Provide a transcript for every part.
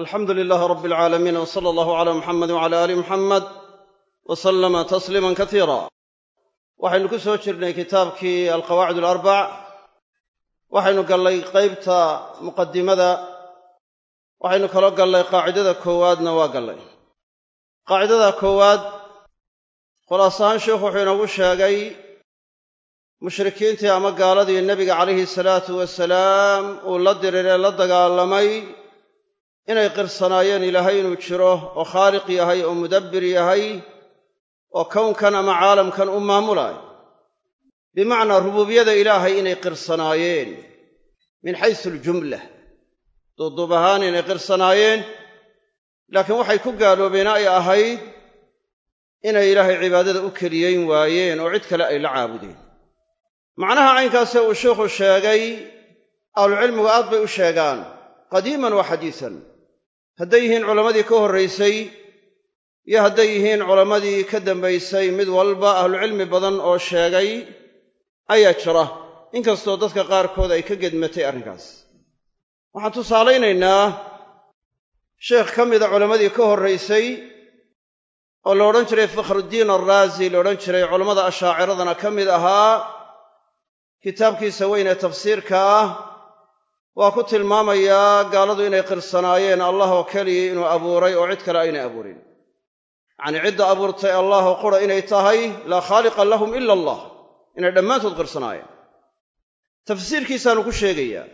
alxamdu lilaahi rabbi alcaalamiin w sala allahu calaa muxamed wcala aali muxamed wa sallama tasliiman kasiira waxaynu ku soo jirnay kitaabkii alqawaacid alarbac waxaynu gallay qaybta muqadimada waxaynu kaloo gallay qaacidada koowaadna waa gallay. Qaacidada koowaad khulaas ahaan sheikhu wuxuu inoogu sheegay mushrikiintii ama gaaladii nebiga calayhi salaatu wasalaam uu la diriree la dagaalamay inay qirsanaayeen ilaahay inuu jiro oo khaaliq yahay oo mudabbir yahay oo kownkan ama caalamkan u maamulaayo bimacnaa rubuubiyada ilaahay inay qirsanaayeen min xaysu aljumla duuduub ahaan inay qirsanaayeen laakiin waxay ku gaaloobeen ay ahayd inay ilaahay cibaadada u keliyeyn waayeen oo cid kale ay la caabudeen. Macnaha caynkaasee uu sheikhu sheegay ahlucilmigu aad bay u sheegaan qadiiman wa xadiisan hadday yihiin culammadii ka horraysay iyo hadday yihiin culammadii ka dambaysay mid walba ahlucilmi badan oo sheegay ayaa jira. Inkastoo dadka qaarkood ay ka gedmatay arrinkaas. Waxaan tusaalaynaynaa sheekh ka mida culammadii ka horraysay oo la odhan jiray fakhrudiin alraazi la odhan jiray culammada ashaaciradana ka mid ahaa kitaabkiisa weyn ee tafsiirka ah waa ku tilmaamayaa gaaladu inay qirsanaayeen allah oo keliya inuu abuuray oo cid kale aynay abuurin. Yacnii cidda abuurtay allah qura inay tahay laa khaaliqa lahum ila allah. Inay dhammaantood qirsanaayeen tafsiirkiisaanu ku sheegayaa.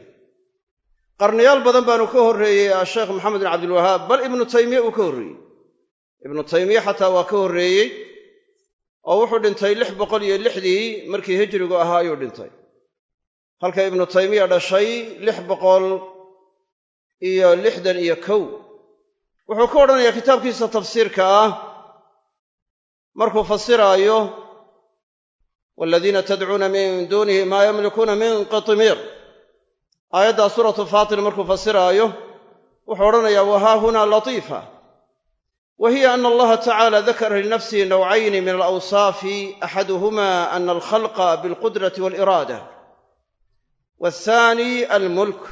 Qarniyaal badan baanu ka horreeyey asheekh maxamed bin cabdilwahaab bal ibnu taymiye uu ka horreeyey. Ibnu taymiye xataa waa ka horreeyey oo wuxuu dhintay lix boqol iyo lixdii markii hijrigu ahaa ayuu dhintay halka ibnu taymiya dhashay lix boqol iyo lixdan iyo kow. Wuxuu ka odhanayaa kitaabkiisa tafsiirka ah. Markuu fasiraayo waladiina tadcuuna min duunihi maa yamlikuuna min qitmiir aayaddaa suuratu faatir markuu fasiraayo wuxuu odhanayaa wahaa huna latiifa? Wa hiya ana allaha tacala dakara linafsihi nawcayni min alawsaafi axaduhuma ana alkhalqa bilqudrati waathaani almulk.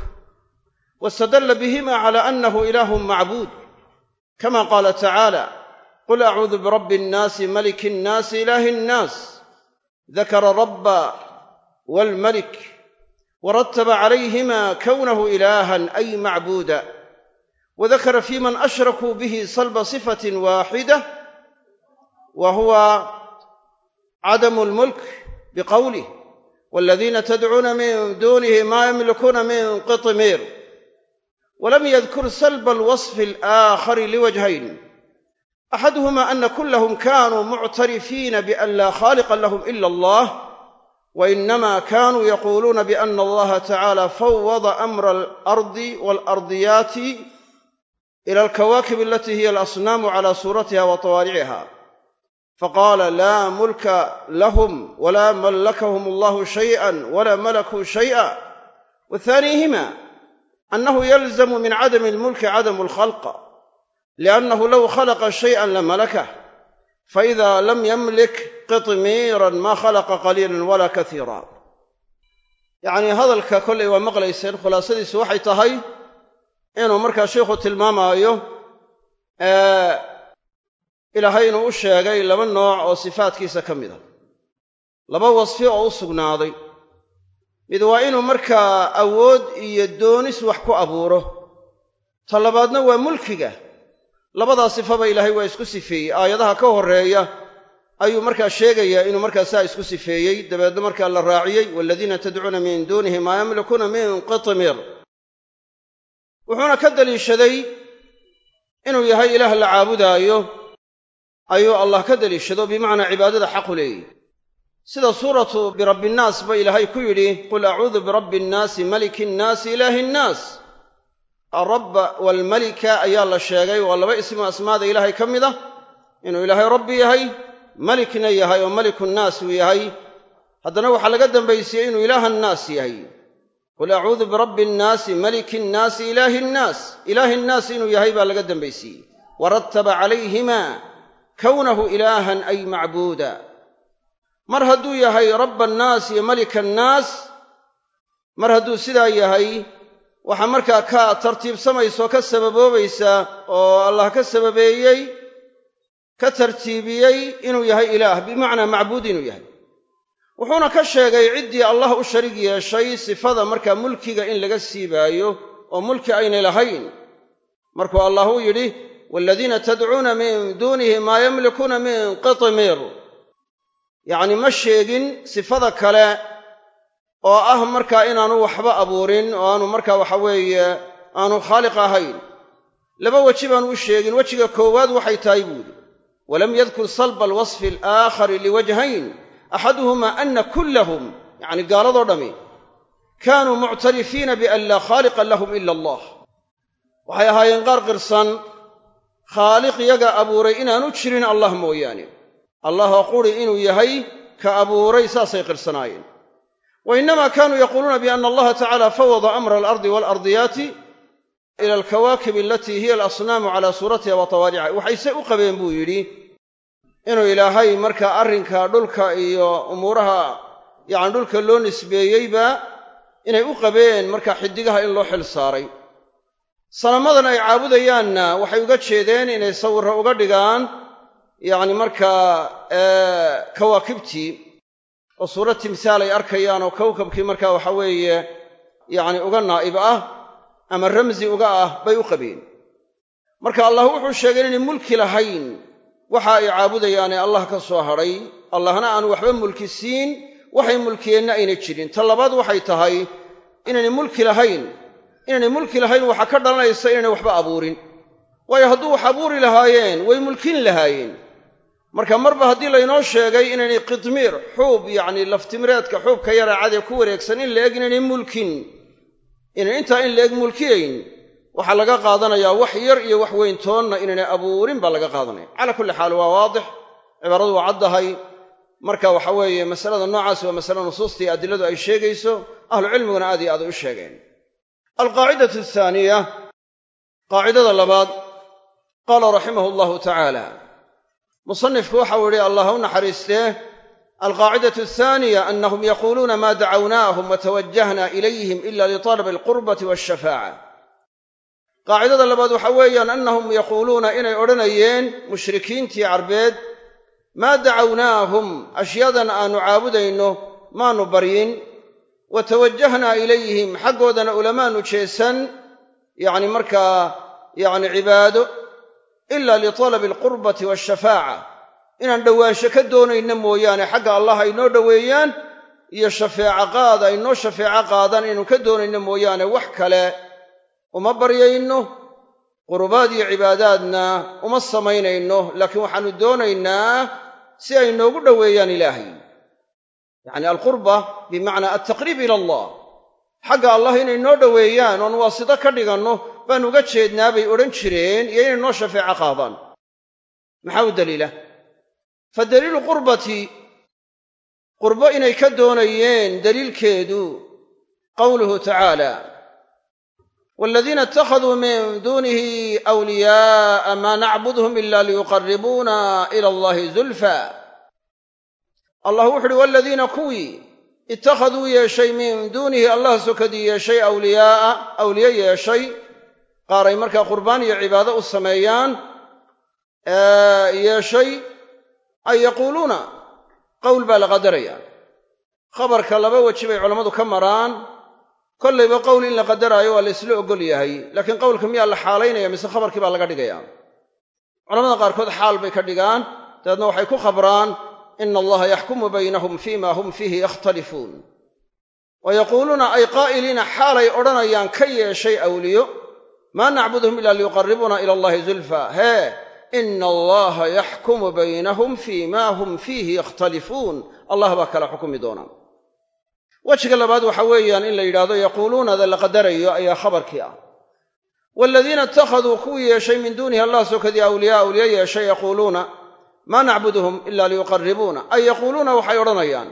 Wastadalla bihima cala annahu ilaahun macbuud kama qaala tacaala qul acuudu birabbi annaasi maliki annaasi ilaahi annaas dakara rabba waalmalik warataba calayhima kownahu ilaahan ay macbuuda wadakara fi man ashrakuu bihi salba sifatin waaxida wa huwa cadamu almulk biqowlih waaladiina tadcuuna min duunihi maa yamlikuuna min qitmiir walam yadkur salba alwasfi alaakhari liwajhayn axaduhuma ana kullahum kaanuu muctarifiina bian laa khaaliqa lahum ila allah wainama kanuu yaquuluuna biana allaha tacaala fawwada amra alardi waalardiyaati ila alkawaakib alatii hiya alasnaamu cala suuratiha wa tawaaniciha فقال لا ملك لهم ولا ملكهم الله شيئا ولا ملكوا شيئا وثانيهما انه يلزم من عدم الملك عدم الخلق لانه لو خلق شيئا لملكه فاذا لم يملك قطميرا ما خلق قليلا ولا كثيرا yacnii hadalka kollay waa maqlayseen khulaasadiisu waxay tahay inuu markaa sheikhu tilmaamaayo ilaahay u sheegay laba nooc oo sifaadkiisa ka mid a. Laba wasfi oo u sugnaaday. Mid waa inuu markaa awood iyo doonis wax ku abuuro. Ta labaadna waa mulkiga. Labadaa sifaba ilaahay waa isku sifeeyey. Aayadaha ka horreeya ayuu markaa sheegayaa inuu markaa saa isku sifeeyey. Dabeedna markaa la raaciyey waaladiina tadcuuna min duunihi maa yamlikuuna min qitmir. Wuxuuna ka daliishaday inuu yahay ilaah la caabudaayo ayuu allah ka daliishado bimacnaa cibaadada xaqu leeyihi sida suuratu birabbiinnaas ba ilaahay ku yidhi qul acuudu birabbi innaasi maliki innaasi ilaahi innaas alrabba waalmalika ayaa la sheegay waa laba ismu asmaada ilaahay ka mid ah inuu ilaahay rabbi yahay malikna yahay oo maliku nnaas uu yahay. Haddana waxaa laga dambaysiyey inuu ilaaha nnaas yahay. Qul acuudu birabbi innaasi maliki innaasi ilaahi innaas ilaahi innaas inuu yahay baa laga dambaysiiyey warattaba calayhima kownahu ilaahan ay macbuuda. Mar hadduu yahay rabba annaas iyo malika annaas mar hadduu sidaa yahay waxaa markaa ka tartiibsamaysa oo ka sababoobaysa oo allah ka sababeeyey ka tartiibiyey inuu yahay ilaah bimacnaa macbuud inuu yahay. Wuxuuna ka sheegay ciddii allah u sharig yeeshay sifada markaa mulkiga in laga siibaayo oo mulki aynay lahayn. Markuu allah uu yidhi waaladiina tadcuuna min duunihi maa yamlikuuna min qitmir yacni ma sheegin sifada kale oo ah markaa inaanu waxba abuurin oo aanu markaa waxa weeye aanu khaaliq ahayn laba weji baanu u sheegin wejiga koowaad waxay tahay buu yidhi walam yadkur salba alwasfi alaakhari liwajhayn axaduhumaa ana kullahum yacni gaaladoo dhammi kaanuu muctarifiina bian laa khaaliqa lahum ila allah waxay ahaayeen qaar qirsan khaaliq yaga abuuray inaanu jirin allah mooyaane. Allahoo quri inuu yahay ka abuuray saasay qirsanaayeen wa innamaa kaanuu yaquuluuna biana allaha tacaala fawada amra alardi waalardiyaati ila alkawaakib alatii hiya alasnaamu calaa suuratiha wa tawaarica waxayse u qabeen buu yidhi inuu ilaahay markaa arrinka dhulka iyo umuuraha yacni dhulka loo nisbeeyeyba inay u qabeen markaa xiddigaha in loo xil saaray sanamadan ay caabudayaanna waxay uga jeedeen inay sawirro uga dhigaan yacni markaa kawaakibtii oo suurad timhaal ay arkayaan oo kowkabkii markaa waxa weeye yacni uga naa'ib ah ama ramsi uga ah bay u qabeen marka allah wuxuu sheegay inay mulki lahayn waxa ay caabudayaane allah ka soo hadhay allahna aanu waxba mulki siin waxay mulkiyeenna aynay jirin. Ta labaad waxay tahay inaynay mulki lahayn inaynay mulki lahayn waxaa ka dhalanaysa inaynay waxba abuurin. Waayo hadduu wax abuuri lahaayeen way mulkin lahaayeen. Marka marba haddii laynoo sheegay inaynay qidmiir xuub yacni laftimireedka xuubka yara cadee ku wareegsan in la eg inaynay mulkin. Inay intaa in la eg mulkiyayn waxaa laga qaadanayaa wax yar iyo wax weyn toonna inaynay abuurin baa laga qaadanaya. Calaa kulli xaal waa waadix cibaaradu waa caddahay. Marka waxa weeye masalada noocaasi waa masale nusuustii adiladu ay sheegayso ahlucilmiguna aad iyo aad ay u sheegeen alqaacidatu athaaniya qaacidada labaad qaala raximahu allahu tacaala musanifku waxau yihi allah u naxariistee alqaacidatu athaaniya anahum yaquuluuna ma dacawnaahum watawajahna ilayhim ila litalabi alqurbati walshafaaca qaacidada labaad waxa weeyaan annahum yaquuluuna inay odhanayeen mushrikiintii carbeed maa dacawnaahum ashyadan aanu caabudayno maanu baryin wa tawajahnaa ilayhim xaggoodana ulamaanu jeesan yacni markaa yacni cibaado ila litalabi alqurbati waalshafaaca inaan dhowaansho ka doonayno mooyaane xagga allah ay noo dhoweeyaan iyo shafeeco qaad ay noo shafeeco qaadaan inaynu ka doonayno mooyaane wax kale uma baryayno qurubaad iyo cibaadaadna uma samaynayno. Laakiin waxaannu doonaynaa si ay noogu dhoweeyaan ilaahay yacni alqurba bimacnaa altaqriib ila allah. Xagga allah inay noo dhoweeyaan oon waasito ka dhiganno baan uga jeednaa bay odhan jireen iyo inay noo shafeeco qaadaan. Maxaa u daliila? Fa daliilu qurbati qurbo inay ka doonayeen daliilkeedu qowluhu tacaala waladiina ittakhaduu min duunihi awliyaaa maa nacbudhum ila liyuqarribuuna ila allahi zulfa allah wuxu uhi waladiina kuwii ittakhaduu yeeshay min duunihi allah sokadii yeeshay awliyaa'a awliye yeeshay qaar ay markaa qurbaan iyo cibaado u sameeyaan yeeshay ay yaquuluuna qowl baa la qadaraya khabarka laba weji bay culammadu ka maraan. Kollayba qowl in la qadaraayo waa la isla oggol yahay laakiin qowlka miyaa la xaalaynaya mise khabarkii baa laga dhigaya culamada qaarkood xaal bay ka dhigaan dabeedna waxay ku khabraan ina allaha yaxkumu baynahum fima hum fiihi yakhtalifuun wa yaquuluuna ay qaa'iliina xaalay odhanayaan ka yeeshay awliyo maa nacbuduhum ila liyuqarribuuna ila allahi zulfa hee ina allaha yaxkumu baynahum fii ma hum fiihi yakhtalifuun allah baa kala xukumi doona wejiga labaad waxa weeyaan in la yidhahdo yaquuluunada la qadarayo ayaa khabarkii ah waaladiina ittakhaduu kuwii yeeshay min duunihi allah sokadii awliyaa awliye yeeshay yaquuluuna maa nacbuduhum ila liyuqarribuuna ay yaquuluuna waxay odhanayaan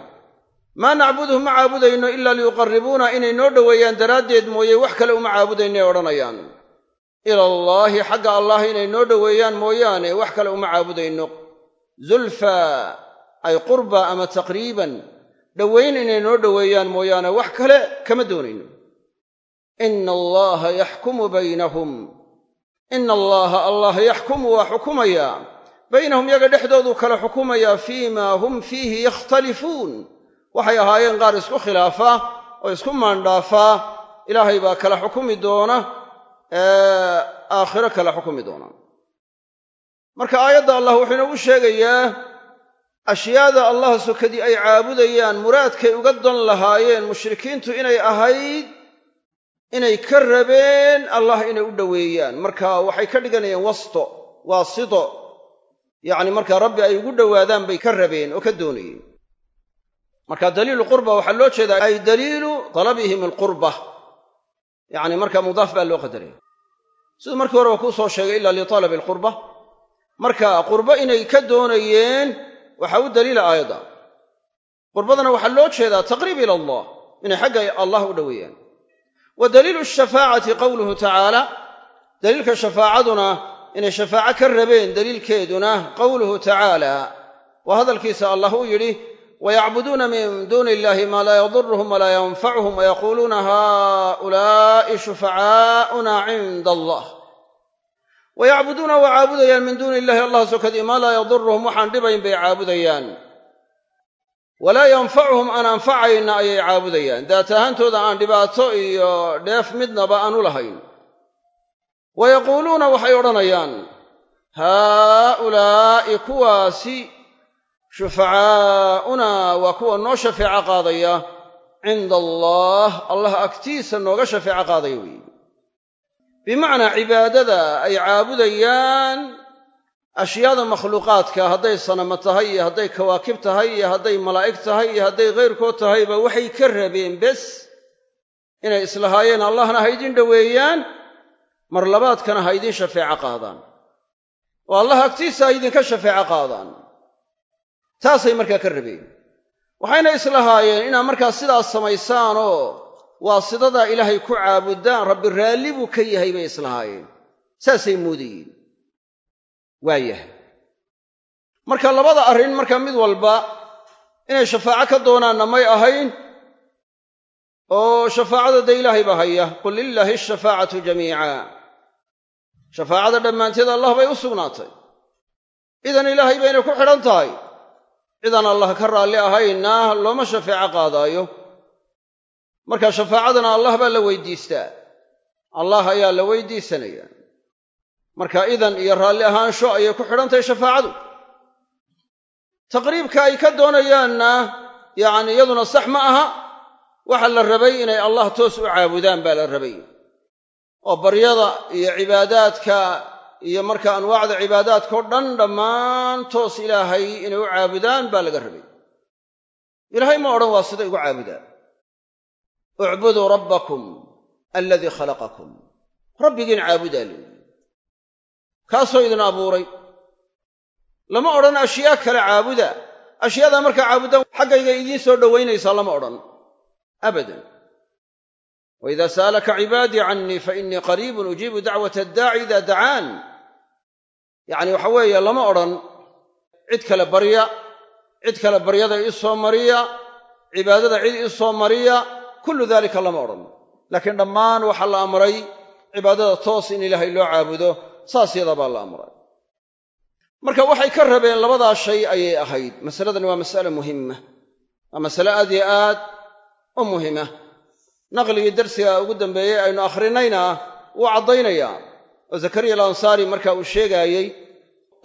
maa nacbuduhum ma caabudayno ila liyuqarribuuna inay noo dhoweeyaan daraaddeed mooye wax kale uma caabudaynoay odhanayaan. Ila allaahi xagga allah inay noo dhoweeyaan mooyaane wax kale uma caabudayno. Zulfa ay qurba ama taqriiban dhowayn inay noo dhoweeyaan mooyaane wax kale kama doonayno. Ina allaha yaxkumu baynahum. Ina allaha allah yaxkumu waa xukumayaa baynahum yaga dhexdooduu kala xukumayaa fii maa hum fiihi yakhtalifuun. Waxay ahaayeen qaar isku khilaafa oo isku maandhaafaa ilaahay baa kala xukumi doona aakhiro kala xukumi doona. Marka aayadda allah wuxuu inoogu sheegayaa ashyaada allah sokadii ay caabudayaan muraadkay uga dan lahaayeen mushrikiintu inay ahayd inay ka rabeen allah inay u dhoweeyaan. Marka waxay ka dhiganayeen wasto waasito yacni markaa rabbi ay ugu dhowaadaan bay ka rabeen oo ka doonayeen. Marka daliilu qurba waxaa loo jeedaa ay daliilu talabihim alqurba. Yacni marka mudaaf baa loo qadaraya siduu markii horeba kuu soo sheegay ila litalabi alqurba. Marka qurbo inay ka doonayeen waxaa u daliila aayadda. Qurbadana waxaa loo jeedaa taqriib ila allah inay xagga allah u dhoweeyaan. Wa daliilu shafaacati qowluhu tacaala daliilka shafaacaduna inay shafaaco ka rabeen daliilkeeduna qowluhu tacaala waa hadalkiisa allah uu yidhi wayacbuduuna min duuni illahi maa laa yaduruhum walaa yanfacuhum wayaquuluuna haa'ulaa'i shufacaa'una cinda allah. Wayacbuduuna waa caabudayaan min duuni illahi allah sokadii maa laa yaduruhum waxaan dhibayn bay caabudayaan. Walaa yanfacuhum aan anfacayna ayay caabudayaan. Daat ahaantooda aan dhibaato iyo dheef midnaba aanu lahayn wa yaquuluuna waxay odhanayaan haa'ulaa'i kuwaasi shufacaa'una waa kuwa noo shafeeco qaadaya cinda allah allah agtiisa nooga shafeeco qaadaya weeye bimacnaa cibaadada ay caabudayaan ashyaada makhluuqaadka hadday sanamo tahay iyo hadday kawaakib tahay iyo hadday malaa'ig tahay iyo hadday khayrkood tahayba waxay ka rabeen bes inay islahaayeen allahna ha ydin dhoweeyaan mar labaadkana ha ydin shafeeco qaadaan. Oo allah agtiisa ha ydinka shafeeco qaadaan. Taasay markaa ka rabeen. Waxayna islahaayeen inaad markaa sidaas samaysaanoo waasidadaa ilaahay ku caabudaan rabbi raalli buu ka yahay bay islahaayeen. Saasay moodayeen. Waayahay marka labada arrin marka mid walba inay shafaaco ka doonaanna may ahayn oo shafaacada dee ilaahay baa haya. Qul lilaahi ashafaacatu jamiica shafaacada dhammaanteed allah bay u sugnaatay. Idan ilaahay baynay ku xidhan tahay. Cidaan allah ka raalli ahaynna looma shafeeco qaadaayo. Marka shafaacadana allah baa la weydiistaa. Allah ayaa la weydiisanaya. Marka idan iyo raalli ahaansho ayay ku xidhan tahay shafaacadu. Taqriibka ay ka doonayaanna yacni iyaduna sax ma aha. Waxa la rabay inay allah toos u caabudaan baa la rabay oo baryada iyo cibaadaadka iyo marka anwaacda cibaadaadkao dhan dhammaan toos ilaahay inay u caabudaan baa laga rabay. Ilaahay ma odhan waa sida igu caabudaan ucbuduu rabbakum aladii khalaqakum. Rabbigiin caabudaa leeyi kaasoo idin abuuray. Lama odhan ashyaa kale caabuda. Ashyaadaa markaa caabudaan xaggayga idiin soo dhowaynaysaa lama odhan. Abadan wa idaa sa'alaka cibaadii cannii fa innii qariibun ujiibu dacwata addaaci idaa dacaan yacni waxa weeye lama odhan cid kale barya cid kale baryada ii soo mariya cibaadada cid ii soo mariya kullu daalika lama odhan. Laakiin dhammaan waxaa la amray cibaadada toos in ilaahay loo caabudo saas yadaa baa la amray. Marka waxay ka rabeen labadaa shay ayay ahayd. Masaladani waa mas'ale muhimma waa masale aad yo aad u muhima naqligii darsiga ugu dambeeyey aynu akhrinayna wuu caddaynayaa oo zakariya alansaari marka uu sheegaayey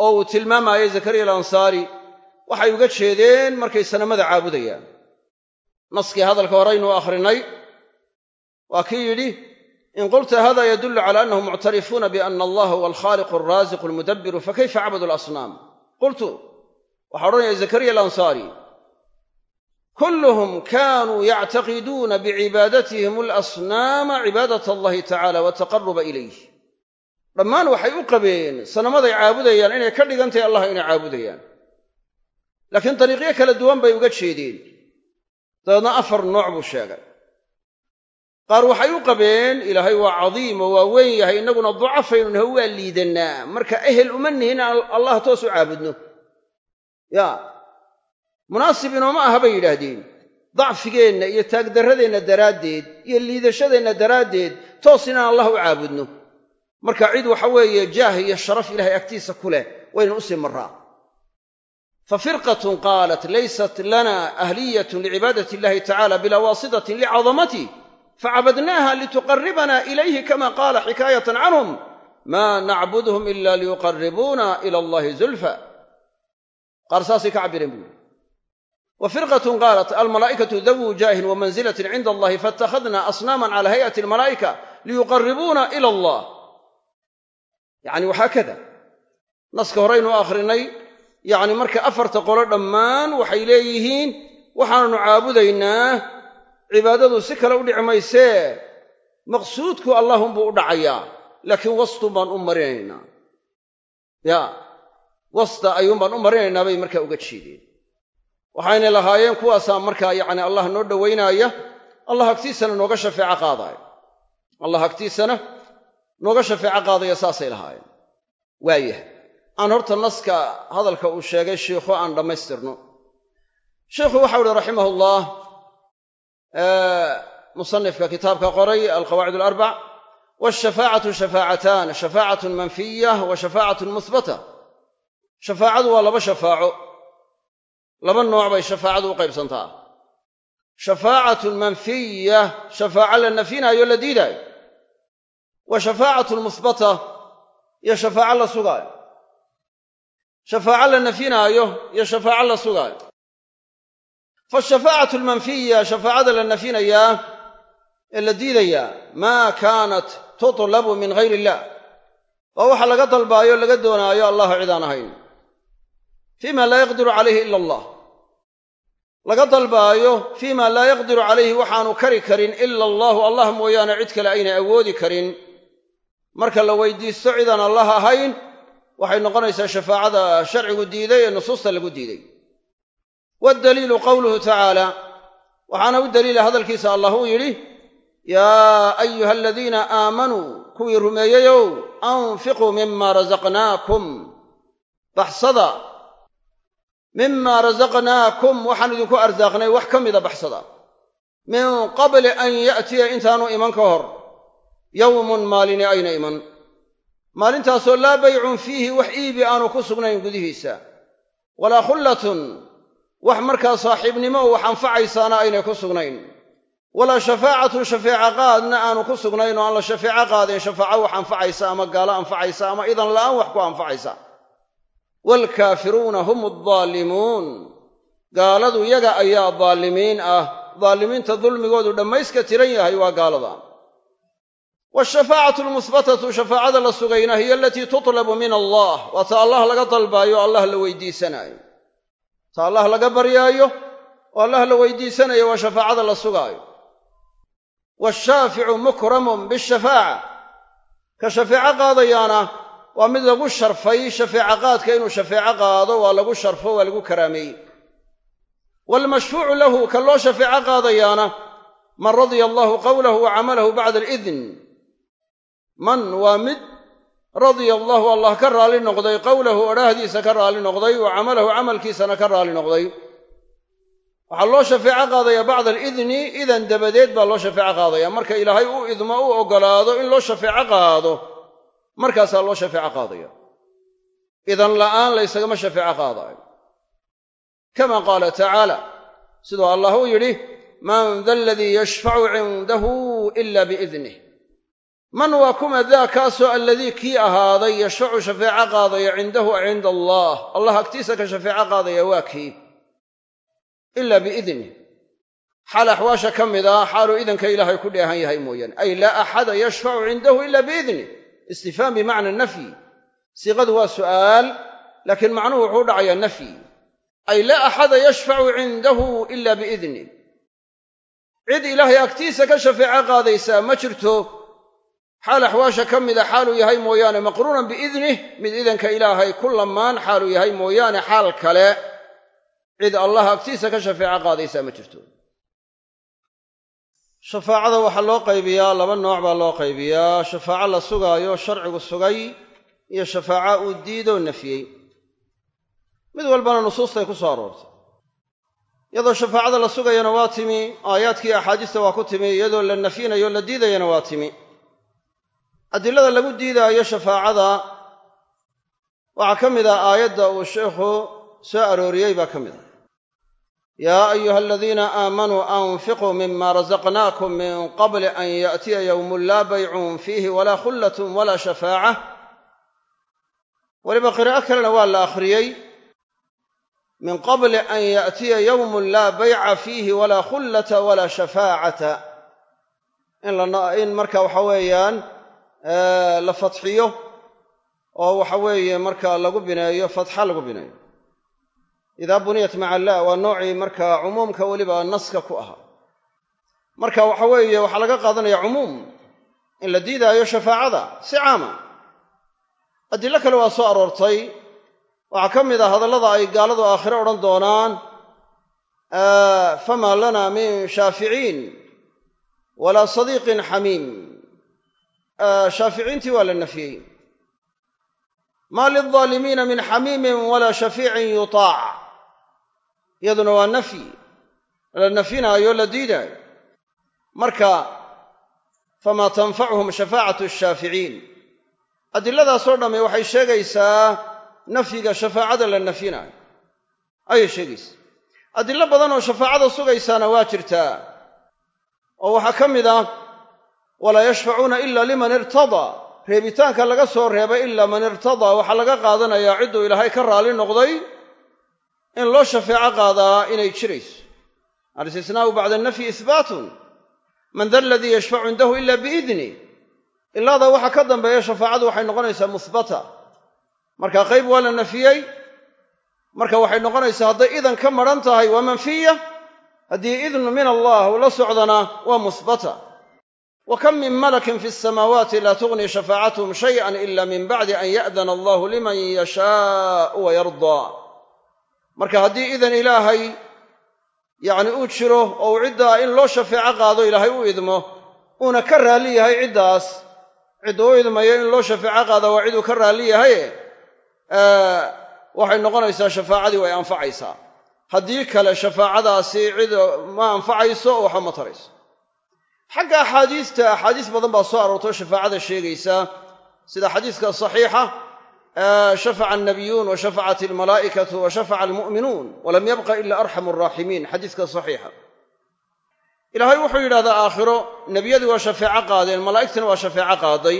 oo uu tilmaamayey zakariya alansaari waxay uga jeedeen markay sanamada caabudayaan. Naskii hadalka horeynu u akhrinay waa kii yidhi in qulta hada yadullu cala annahum muctarifuuna biana allaha huwa alkhaaliqu alraasiqu almudabbiru fakayfa cabadu alasnaam? Qultu waxaa odhanaya zakariya alansaari kulluhum kaanuu yactaqiduuna bicibaadatihim alasnaama cibaadat allahi tacala wataqaruba ilayh dhammaan waxay u qabeen sanamaday caabudayaan inay ka dhigan tahay allah inay caabudayaan laakiin dariiqyo kala duwan bay uga jeedeen dabeedna afar nooc buu sheegay qaar waxay u qabeen ilaahay waa cadiim oo waa weyn yahay innaguna ducafaynu naho waa liidannaa marka ehel uma nihin allah toos u caabudno ya munaasib inooma aha bay yidhaahdeen. Dacfigeenna iyo taagdarradeenna daraaddeed iyo liidashadeenna daraaddeed toos inaan allah u caabudno. Marka cid waxa weeye jaah iyo sharaf ilahay agtiisa ku leh waynan u sii marraa. Fa firqatun qaalat laysat lana ahliyatun licibaadati illahi tacala bilaa waasitatin licadamatih facabadnaaha lituqarribana ilayhi kama qaala xikaayatan canhum ma nacbudhum ila liyuqarribuuna ila allahi zulfa. Qaar saasay ka cabireen buuri wa firqatun qaalat almalaa'ikatu dawuu jaahin wa manzilatin cinda allahi faittakhadna asnaaman cala hay'ati almalaa'ika liyuqarribuuna ila allah. Yacni waxaa kada. Naska horeynu akhrinay yacni marka afarta qolo dhammaan waxay leeyihiin waxaannu caabudaynaa cibaadadu si kale u dhici maysee maqsuudku allahunbuu u dhacayaa laakiin wastun baan u marinaynaa ya wasta ayuun baan u marinaynaa bay uga jeedeen waxayna lahaayeen kuwaasaa markaa yacni allah noo dhowaynaya allah agtiisana nooga shafeeco qaadaaya allah agtiisana nooga shafeeco qaadaya saasay lahaayeen. Waayahay aan horta naska hadalka uu sheegay shiikhu aan dhammaystirno. Sheikhu waxau uhi raximahullah. Musanifka kitaabka qoray alqawaacid alarbac washafaacatu shafaacatan shafaacatun manfiya wa shafaacatun muhbata shafaacadu waa laba shafaaco laba nooc bay shafaacadu u qaybsantaa. Shafaacatun manfiya shafaaco la nafyinaayo la diidaayo. Wa shafaacatun muhbata iyo shafaaco la sugaayo. Shafaaco la nafyinaayo iyo shafaaco la sugaayo. Faashafaacatu almanfiya shafaacada la nafyinayaa ee la diidayaa maa kaanat tutlabu min gayr illah. Waa waxa laga dalbaayo laga doonaayo allah cidaan ahayn. Fiima laa yaqdiru calayhi ila allah laga dalbaayo fiima laa yaqdiru calayhi waxaanu kari karin ila allahu allah mooyaane cid kale aynay awoodi karin. Marka la weydiisto cidaan allah ahayn waxay noqonaysaa shafaacada sharcigu diiday ee nusuusta lagu diiday. Waddaliilu qowluhu tacaala waxaana u daliila hadalkiisa allah uu yidhi yaa ayuha aladiina aamanuu kuwii rumeeyeyow anfiquu mima rasaqnaakum baxsada mima rasaqnaakum waxaan idinku arsaaqnay wax ka mida baxsada min qabli an ya'tiya intaanu iman ka hor yowmun maalini ayna iman maalintaasoo laa baycun fiihi wax iibi aanu ku sugnayn gudihiisa. walaa khullatun wax markaa saaxiibnimo wax anfacaysaana aynay ku sugnayn. walaa shafaacatun shafeeco qaadna aanu ku sugnayn oo aan la shafeeco qaadin shafaaco wax anfacaysa ama gaalo anfacaysa ama idan la'aan wax ku anfacaysa waalkaafiruuna hum addaalimuun gaaladu yaga ayaa daalimiin ah daalimiinta dulmigoodu dhammayska tiran yahay waa gaalada waashafaacatu almuhbatatu shafaacada la sugayna hiya alatii tutlabu min allah waa ta allah laga dalbaayo o allah la weydiisanaayo ta allah laga baryaayo oo allah la weydiisanayo waa shafaacada la sugaayo waashaaficu mukramun bishafaaca ka shafeeco qaadayaana waa mid lagu sharfay shafeeco qaadka inuu shafeeco qaado waa lagu sharfo waa lagu karaameeyey. Waalmashfuucu lahu ka loo shafeeco qaadayaana man radya allahu qawlahu wa camalahu bacda alidn. Man waa mid radya allahu allah ka raali noqday qowlahu odhaahdiisa ka raali noqday wa camalahu camalkiisana ka raali noqday. Waxaa loo shafeeco qaadaya bacda alidni idan dabadeed baa loo shafeeco qaadaya. Marka ilaahay u idmo u oggolaado in loo shafeeco qaado markaasaa loo shafeeco qaadaya. Idan la'aan laysagama shafeeco qaadaayo. Kama qaala tacaala siduu allah u yidhi man da aladii yashfacu cindahu ila biidnih man waa kuma daa kaasoo alladii kii ahaaday yashfacu shafeeco qaadaya cindahu cinda allah allah agtiisa ka shafeeco qaadaya waa kii. Ila biidnih xaal axwaasha ka mid ah xaaluu idanka ilaahay ku dheehan yahay mooyaane ay laa axada yashfacu cindahu ila biidnih istifhaam bimacna nafyi. Siiqadu waa su'aal laakiin macnuhu wuxuu dhacayaa nafyi. Ay laa axada yashfacu cindahu ila biidnih cid ilaahay agtiisa ka shafeeco qaadaysaa ma jirto. Xaal axwaasha ka mida xaaluu yahay mooyaane maqruunan biidnih mid idanka ilaahay ku lamaan xaaluu yahay mooyaane xaal kale. Cid allah agtiisa ka shafeeco qaadaysaa ma jirto shafaacada waxaa loo qaybiyaa laba nooc baa loo qaybiyaa. Shafaaco la sugaayo sharcigu sugay iyo shafaaco uu diidoo nafyey mid walbana nusuustay ku soo aroortay. Iyadoo shafaacada la sugayana waa timi aayaadkii axaadiista waa ku timi iyadoo la nafyinayo la diidayana waa timi. Adilada lagu diidaayo shafaacada waxaa ka mid ah aayadda uu sheikhu soo arooriyey baa ka mid ah yaa ayuha aladiina aamanuu anfiquu mima rasaqnaakum min qabli an yaأtiya yowmun laa baycun fiihi walaa khullatun walaa shafaaca weliba qiraa'o kalena waa la akhriyey min qabli an yaأtiya yowmun laa bayca fiihi walaa khullata walaa shafaacata in marka waxa weeyaan la fatxiyo oo waxa weeye marka lagu bineeyo fatxa lagu bineeyo idaa buniyat maca allah waa noocii marka cumuumka weliba naska ku ahaa marka waxa weeye waxaa laga qaadanaya cumuum in la diidaayo shafaacada si caama. Adilo kale waa soo aroortay waxaa ka mid ah hadallada ay gaaladu aakhire odhan doonaan famaa lana min shaaficiin walaa sadiiqin xamiim. Shaaficiintii waa la nafiyey. Maa lilظaalimiina min xamiimin walaa shafiicin yutaac iyaduna waa nafyi la nafyinaayo la diidaayo. Marka famaa tanfacuhum shafaacatu ashaaficiin adiladaasoo dhamme waxay sheegaysaa nafyiga shafaacada la nafyinaayo ayay sheegaysaa. Adilo badan oo shafaacada sugaysaana waa jirtaa. Oo waxaa ka mid ah walaa yashfacuuna ila liman irtadaa reebitaanka laga soo reebay ilaa man irtadaa waxaa laga qaadanayaa cidduu ilaahay ka raali noqday in loo shafeeco qaadaa inay jirayso. Alistisnaa'u bacda annafyi ihbaatun man da aladii yashfacu cindahu ila biidni. Ilaada waxa ka dambeeya shafaacadu waxay noqonaysaa muhbata marka qayb waa la nafiyey marka waxay noqonaysaa hadday idan ka maran tahay waa manfiya. Haddii idnu min allah la socdana waa muhbata wa kam min malakin fi samaawaati laa tughni shafaacatuhum shay'an ila min bacdi an ya'dana allahu liman yashaau wa yardaa marka haddii idan ilaahay yacni uu jiro oo uu ciddaa in loo shafeeco qaado ilaahay u idmo uuna ka raalli yahay ciddaas cidda u idmayo in loo shafeeco qaada waa ciduu ka raalli yahaye waxay noqonaysaa shafaacadii way anfacaysaa. Haddii kale shafaacadaasi cid ma anfacayso waxba ma tarayso. Xagga axaadiista axaadiis badan baa soo aroortoo shafaacada sheegaysa sida xadiiska saxiixa shafaca annabiyuun wa shafacat almalaa'ikatu wa shafaca almu'minuun walam yabqa ila arxamu araaximiin xadiiska saxiixa ilaahay wuxuu yidhahdaa aakhiro nebiyadii waa shafeeco qaadeen malaa'igtina waa shafeeco qaaday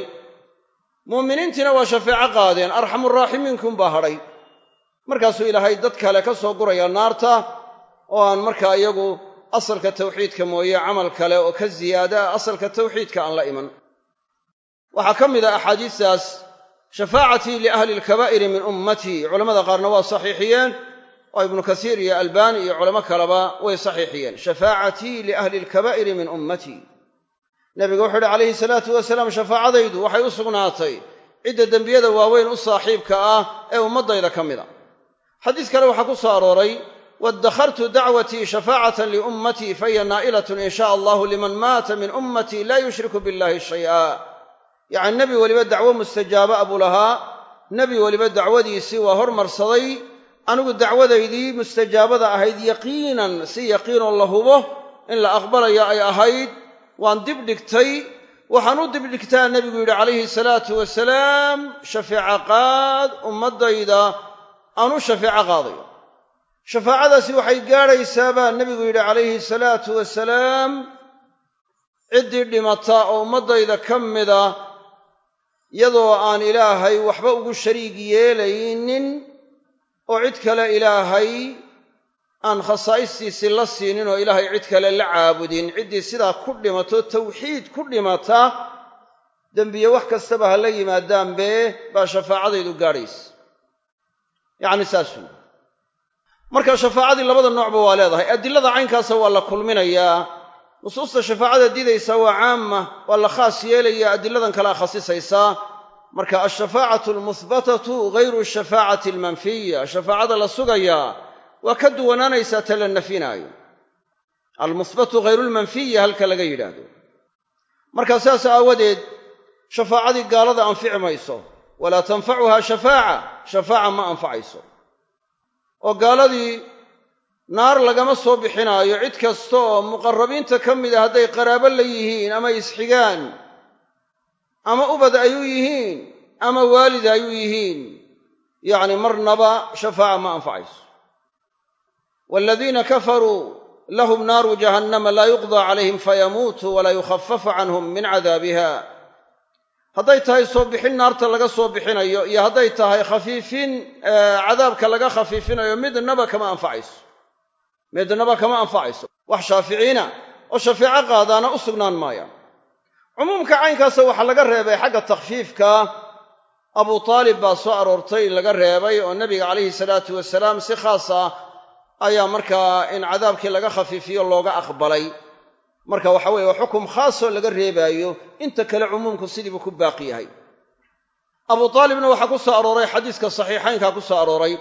mu'miniintiina waa shafeeco qaadeen arxamuraaximiinkunbaa hadhay markaasuu ilaahay dad kale ka soo guraya naarta oo aan markaa iyagu asalka tawxiidka mooye camal kale oo ka ziyaada asalka tawxiidka aan la iman shafaacatii liahli alkabaa'iri min ummatii culamada qaarna waa saxiixiyeen oo ibnu kasiir iyo albaani iyo culamo kaleba way saxiixiyeen. Shafaacatii liahli alkabaa'iri min ummatii nebigu wuxuu uhi calayhi salaatu wasalaam shafaacadaydu waxay u sugnaatay. Cidda dembiyada waaweyn u saaxiibka ah ee ummaddayda ka mid a xadiis kale waxaa ku soo arooray waddakhartu dacwatii shafaacatan liummatii fahiya naa'ilatun in shaa allahu liman maata min ummatii laa yushriku billahi shay'a yacni nebi weliba dacwo mustajaaba abuu lahaa. Nebi weliba dacwadiisii waa hormarsaday. Anigu dacwadaydii mustajaabada ahayd yaqiinan si yaqiinoo la hubo in la aqbalayo ay ahayd waan dib dhigtay. Waxaan u dib dhigtaa nebigu yidhi calayhi salaatu wasalaam shafeeco qaad ummaddayda aan u shafeeco qaadayo. Shafaacadaasi waxay gaadhaysaa baa nebigu yidhi calayhi salaatu wasalaam ciddii dhimata oo ummaddayda ka mida iyadoo aan ilaahay waxba ugu shariig yeelaynin oo cid kale ilaahay aan khasaa'istiisii la siinin oo ilaahay cid kale la caabudin. Ciddii sidaa ku dhimato tawxiid ku dhimata dembiye wax kastaba ha la yimaadaanbe baa shafaacadaydu gaadhaysa. Yacni saas wey marka shafaacadii labada noocba waa leedahay adilada caynkaasa waa la kulminayaa nusuusta shafaacada diidaysa waa caama waa la khaas yeelaya adiladan kalea khasisaysaa marka alshafaacatu almuhbatatu ghayru shafaacati almanfiya. Shafaacada la sugayaa waa ka duwanaanaysaa ta la nafinaayo. Almuhbatu ghayru lmanfiya halka laga yidhaahdo. Marka sidaas aawadeed shafaacadii gaalada anfici mayso walaa tanfacuha shafaaca shafaaca ma anfacayso. Oo gaaladii naar lagama soo bixinaayo cid kasta oo muqarrabiinta ka mida hadday qaraabo la yihiin ama isxigaan ama ubad ay u yihiin ama waalid ay u yihiin yacni marnaba shafaaca ma anfacayso. Waaladiina kafaruu lahum naaru jahannama laa yuqdaa calayhim fayamuutuu walaa yukhafafu canhum min cadaabiha. Hadday tahay soo bixin naarta laga soo bixinayo iyo hadday tahay khafiifin cadaabka laga khafiifinayo midnaba kama anfacayso midnaba kama anfacayso. Wax shaaficiina oo shafeeco qaadaana u sugnaan maaya cumuumka caynkaasa waxaa laga reebay xagga takhfiifka. Abu taalib baa soo aroortay in laga reebay oo nebiga calayhi salaatu wasalaam si khaas ah ayaa markaa in cadaabkii laga khafiifiyo looga aqbalay. Marka waxa weeye waa xukum khaasoo laga reebaayo. Inta kale cumuumku sidiibuu ku baaqi yahay. Abu taalibna waxaa ku soo arooray xadiiska saxiixaynkaa ku soo arooray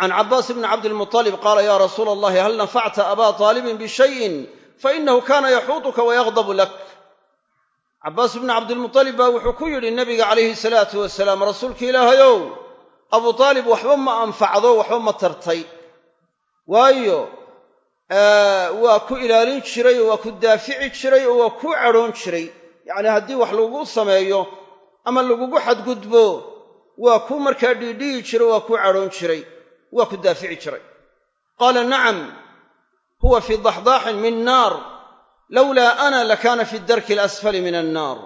can cabbaas bni cabdilmutalib qaala yaa rasuula allahi hal nafacta abaa taalibin bishayin fainahu kana yaxuutuka wayaqdabu lak cabbaas bni cabdilmutalib baa wuxuu ku yidhi nebiga calayhi salaatu wasalaam rasuulka ilaahayow abu taalib waxba ma anfacdo waxba ma tartay waayo waa ku ilaalin jiray oo waa ku daafici jiray oo waa ku cadhoon jiray yacnii haddii wax lagugu sameeyo ama lagugu xadgudbo waa ku markaa dhiidhiyi jiray waa ku cadhoon jiray waa ku daafici jiray. Qaala nacam huwa fii daxdaaxin min naar lowlaa ana lakaana fi darki alasfali min annaar.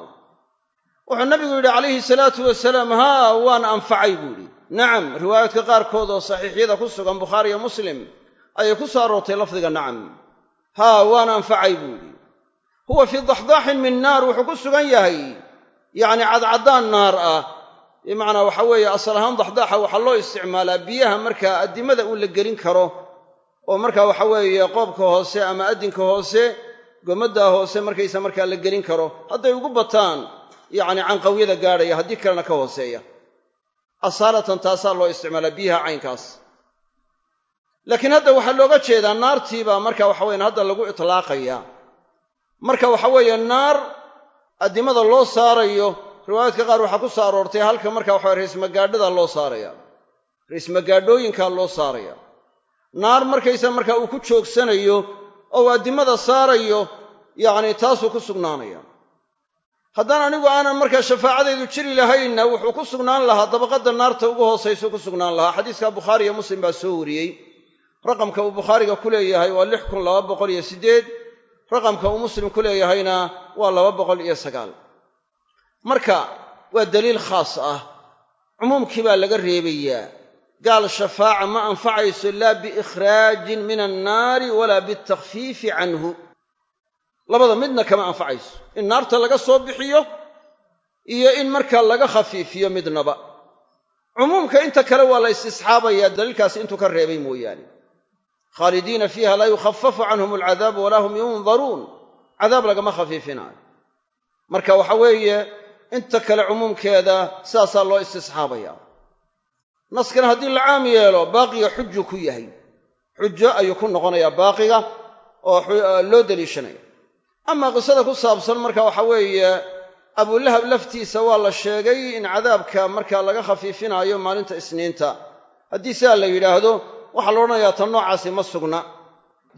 Wuxuu nabigu yidhi calayhi salaatu wasalaam haa waan anfacay buu yidhi. Nacam riwaayaadka qaarkood oo saxiixyada ku sugan bukhaariyo muslim ayay ku soo aroortay lafdiga nacam. Haa waan anfacay buu yidhi. Huwa fii daxdaaxin min naar wuxuu ku sugan yahay yacni cadcaddaan naar ah bimacnaa waxa weeye asal ahaan daxdaaxa waxaa loo isticmaalaa biyaha markaa addimada uun la gelin karo oo markaa waxa weeye qoobka hoose ama addinka hoose gomaddaa hoose markaysa markaa la gelin karo hadday ugu bataan yacni canqawyada gaadhaya haddii kalena ka hooseeya. Asaalatan taasaa loo isticmaalaa biyaha caynkaas. Laakiin hadda waxaa looga jeedaa naartii baa marka waxa weyan hadda lagu itlaaqaya. Marka waxa weeye naar addimada loo saarayo riwaayaadka qaar waxaa ku soo aroortay halka marka waxa raismagaadhada loo saaraya raismagaadhooyinkaa loo saaraya naar markaysa marka uu ku joogsanayo oo uu addimada saarayo yacni taasuu ku sugnaanaya haddaan anigu aanan markaa shafaacadaydu jiri lahaynna wuxuu ku sugnaan lahaa dabaqadda naarta ugu hoosaysu ku sugnaan lahaa. Xadiiska bukhaari iyo muslim baa soo wariyey. Raqamka uu bukhaariga ku leeyahay waa lix kun laba boqol iyo siddeed. Raqamka uu muslim ku leeyahayna waa laba boqol iyo sagaal marka waa daliil khaas ah. Cumuumkii baa laga reebayaa. Gaal shafaaca ma anfacayso laa biikhraajin min annaari walaa bitakfiifi canhu. Labada midna kama anfacayso. In naarta laga soo bixiyo iyo in markaa laga khafiifiyo midnaba. Cumuumka inta kale waa la istisxaabayaa daliilkaasi intuu ka reebay mooyaane. Khaalidiina fiiha laa yukhafafu canhum alcadaabu walaa hum yundaruun cadaab lagama khafiifinaayo marka waxa weeye inta kale cumuumkeeda sidaasaa loo istisxaabaya naskana haddii la caam yeelo baaqiga xuju ku yahay. Xujo ayuu ku noqonayaa baaqiga oo loo deliishanaya. Amaa qisada ku saabsan marka waxa weeye abulahab laftiisa waa la sheegay in cadaabka marka laga khafiifinaayo maalinta isniinta. Haddii sidaa la yidhaahdo waxaa la odhanayaa tan noocaasi ma sugna.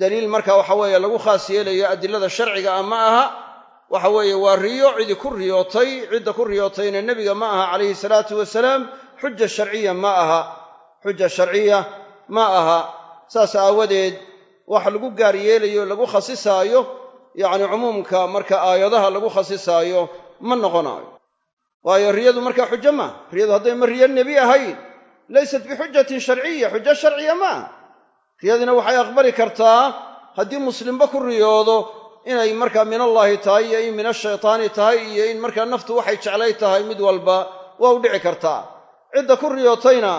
Daliil marka waxa weeye lagu khaas yeelayo adilada sharciga ah ma aha waxa weeye waa riyo cidi ku riyootay cidda ku riyootayna nebiga ma aha calayhi salaatu wasalaam xuja sharciya ma aha xuja sharciya ma aha. Saas aawadeed waxa lagu gaar yeelayo lagu khasisaayo yacni cumuumka marka aayadaha lagu khasisaayo ma noqonaayo. Waayo riyadu markaa xujo maaha riyadu hadday ma riyo nebi ahayn. Laysat bixujatin sharciya xujo sharciya ma. Aha riyadina waxay aqbali kartaa haddii muslimba ku riyoodo inay markaa min allaahi tahay iyo in min ashaytaani tahay iyo in markaa naftu waxay jeclay tahay mid walba waa u dhici kartaa. Cidda ku riyootayna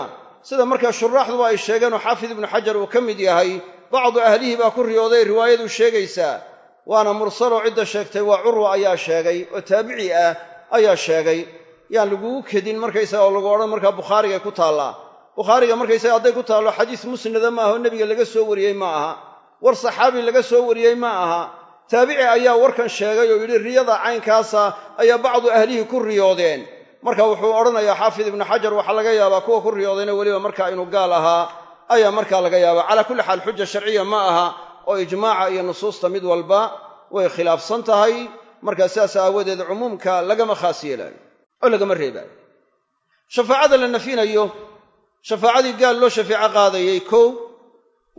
sida markaa shuraaxduba ay sheegeen oo xaafid ibnu xajar uu ka mid yahay bacdu ahlihii baa ku riyooday riwaayadu sheegaysaa. Waana mursaloo cidda sheegtay waa curwa ayaa sheegay oo taabici ah ayaa sheegay. Yaan lagugu kedin markaysaga oo lagu odhan markaa bukhaarigay ku taallaa bukhaariga markaysaga hadday ku taallo xadiis musnada ma aha oo nebiga laga soo wariyey ma aha. War saxaabi laga soo wariyey ma aha taabici ayaa warkan sheegay oo yidhi riyada caynkaasa ayaa bacdu ahlihii ku riyoodeen. Marka wuxuu odhanayaa xaafid ibnu xajar waxaa laga yaabaa kuwa ku riyoodayna weliba markaa inuu gaal ahaa ayaa markaa laga yaabaa. Calaa kulli xaal xuja sharciya ma aha oo ijmaaca iyo nusuusta mid walba way khilaafsan tahay. Markaa sidaas aawadeed cumuumka lagama khaas yeelaayo oo lagama reebaayo. Shafaacada la nafinayo shafaacadii gaal loo shafeeco qaadayey kow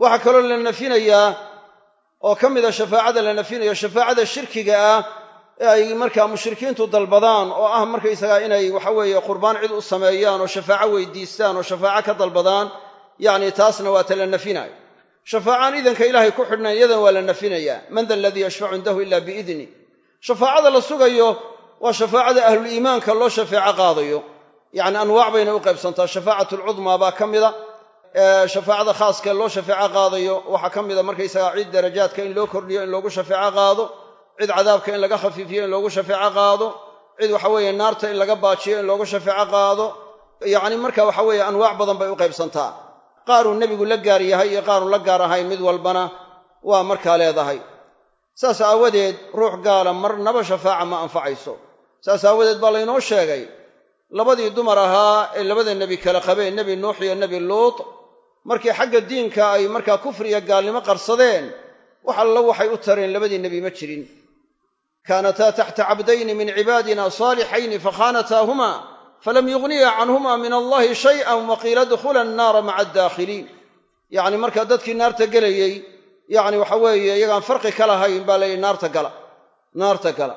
waxaa kaloo la nafinayaa oo ka mida shafaacada la nafinayo shafaacada shirkiga ah ee ay markaa mushrikiintu dalbadaan oo ah markaysagaa inay waxaweeye qurbaan cid u sameeyaan oo shafaaco weydiistaan oo shafaaco ka dalbadaan yacni taasna waa ta la nafinayo. Shafaacaan idanka ilaahay ku xidhnayn iyadan waa la nafinayaa. Man da aladii yashfacu cindahu ila biidni shafaacada la sugayo waa shafaacada ahluliimaanka loo shafeeco qaadayo. Yacni anwaac bayna u qaybsantaa. Shafaacatu alcudmaa baa ka mida shafaacada khaaskaee loo shafeeco qaadayo waxaa ka mida markaysagaa cid darajaadka in loo kordhiyo in loogu shafeeco qaado cid cadaabka in laga khafiifiyo in loogu shafeeco qaado cid waxaweeye naarta in laga baajiyo in loogu shafeeco qaado. Yacni marka waxaweeye anwaac badan bay u qaybsantaa. Qaaruu nebigu la gaar yahay iyo qaarun la gaar ahayn mid walbana waa markaa leedahay. Saas aawadeed ruux gaala marnaba shafaaca ma anfacayso. Saas aawadeed baa laynoo sheegay. Labadii dumar ahaa ee labada nebi kala qabeen nebi nuux iyo nebi luut markii xagga diinka ay markaa kufriya gaalnimo qarsadeen wax allo waxay u tareen labadii nebi ma jirin. Kaanataa taxta cabdayni min cibaadina saalixayni fakhaanataahuma falam yugniya canhuma min allahi shay'an waqiila dkhula annaara maca addaakhiliin. Yacni markaa dadkii naarta gelayey yacni waxa weeye iyagaan farqi ka lahayn baa layidhi naarta gala naarta gala.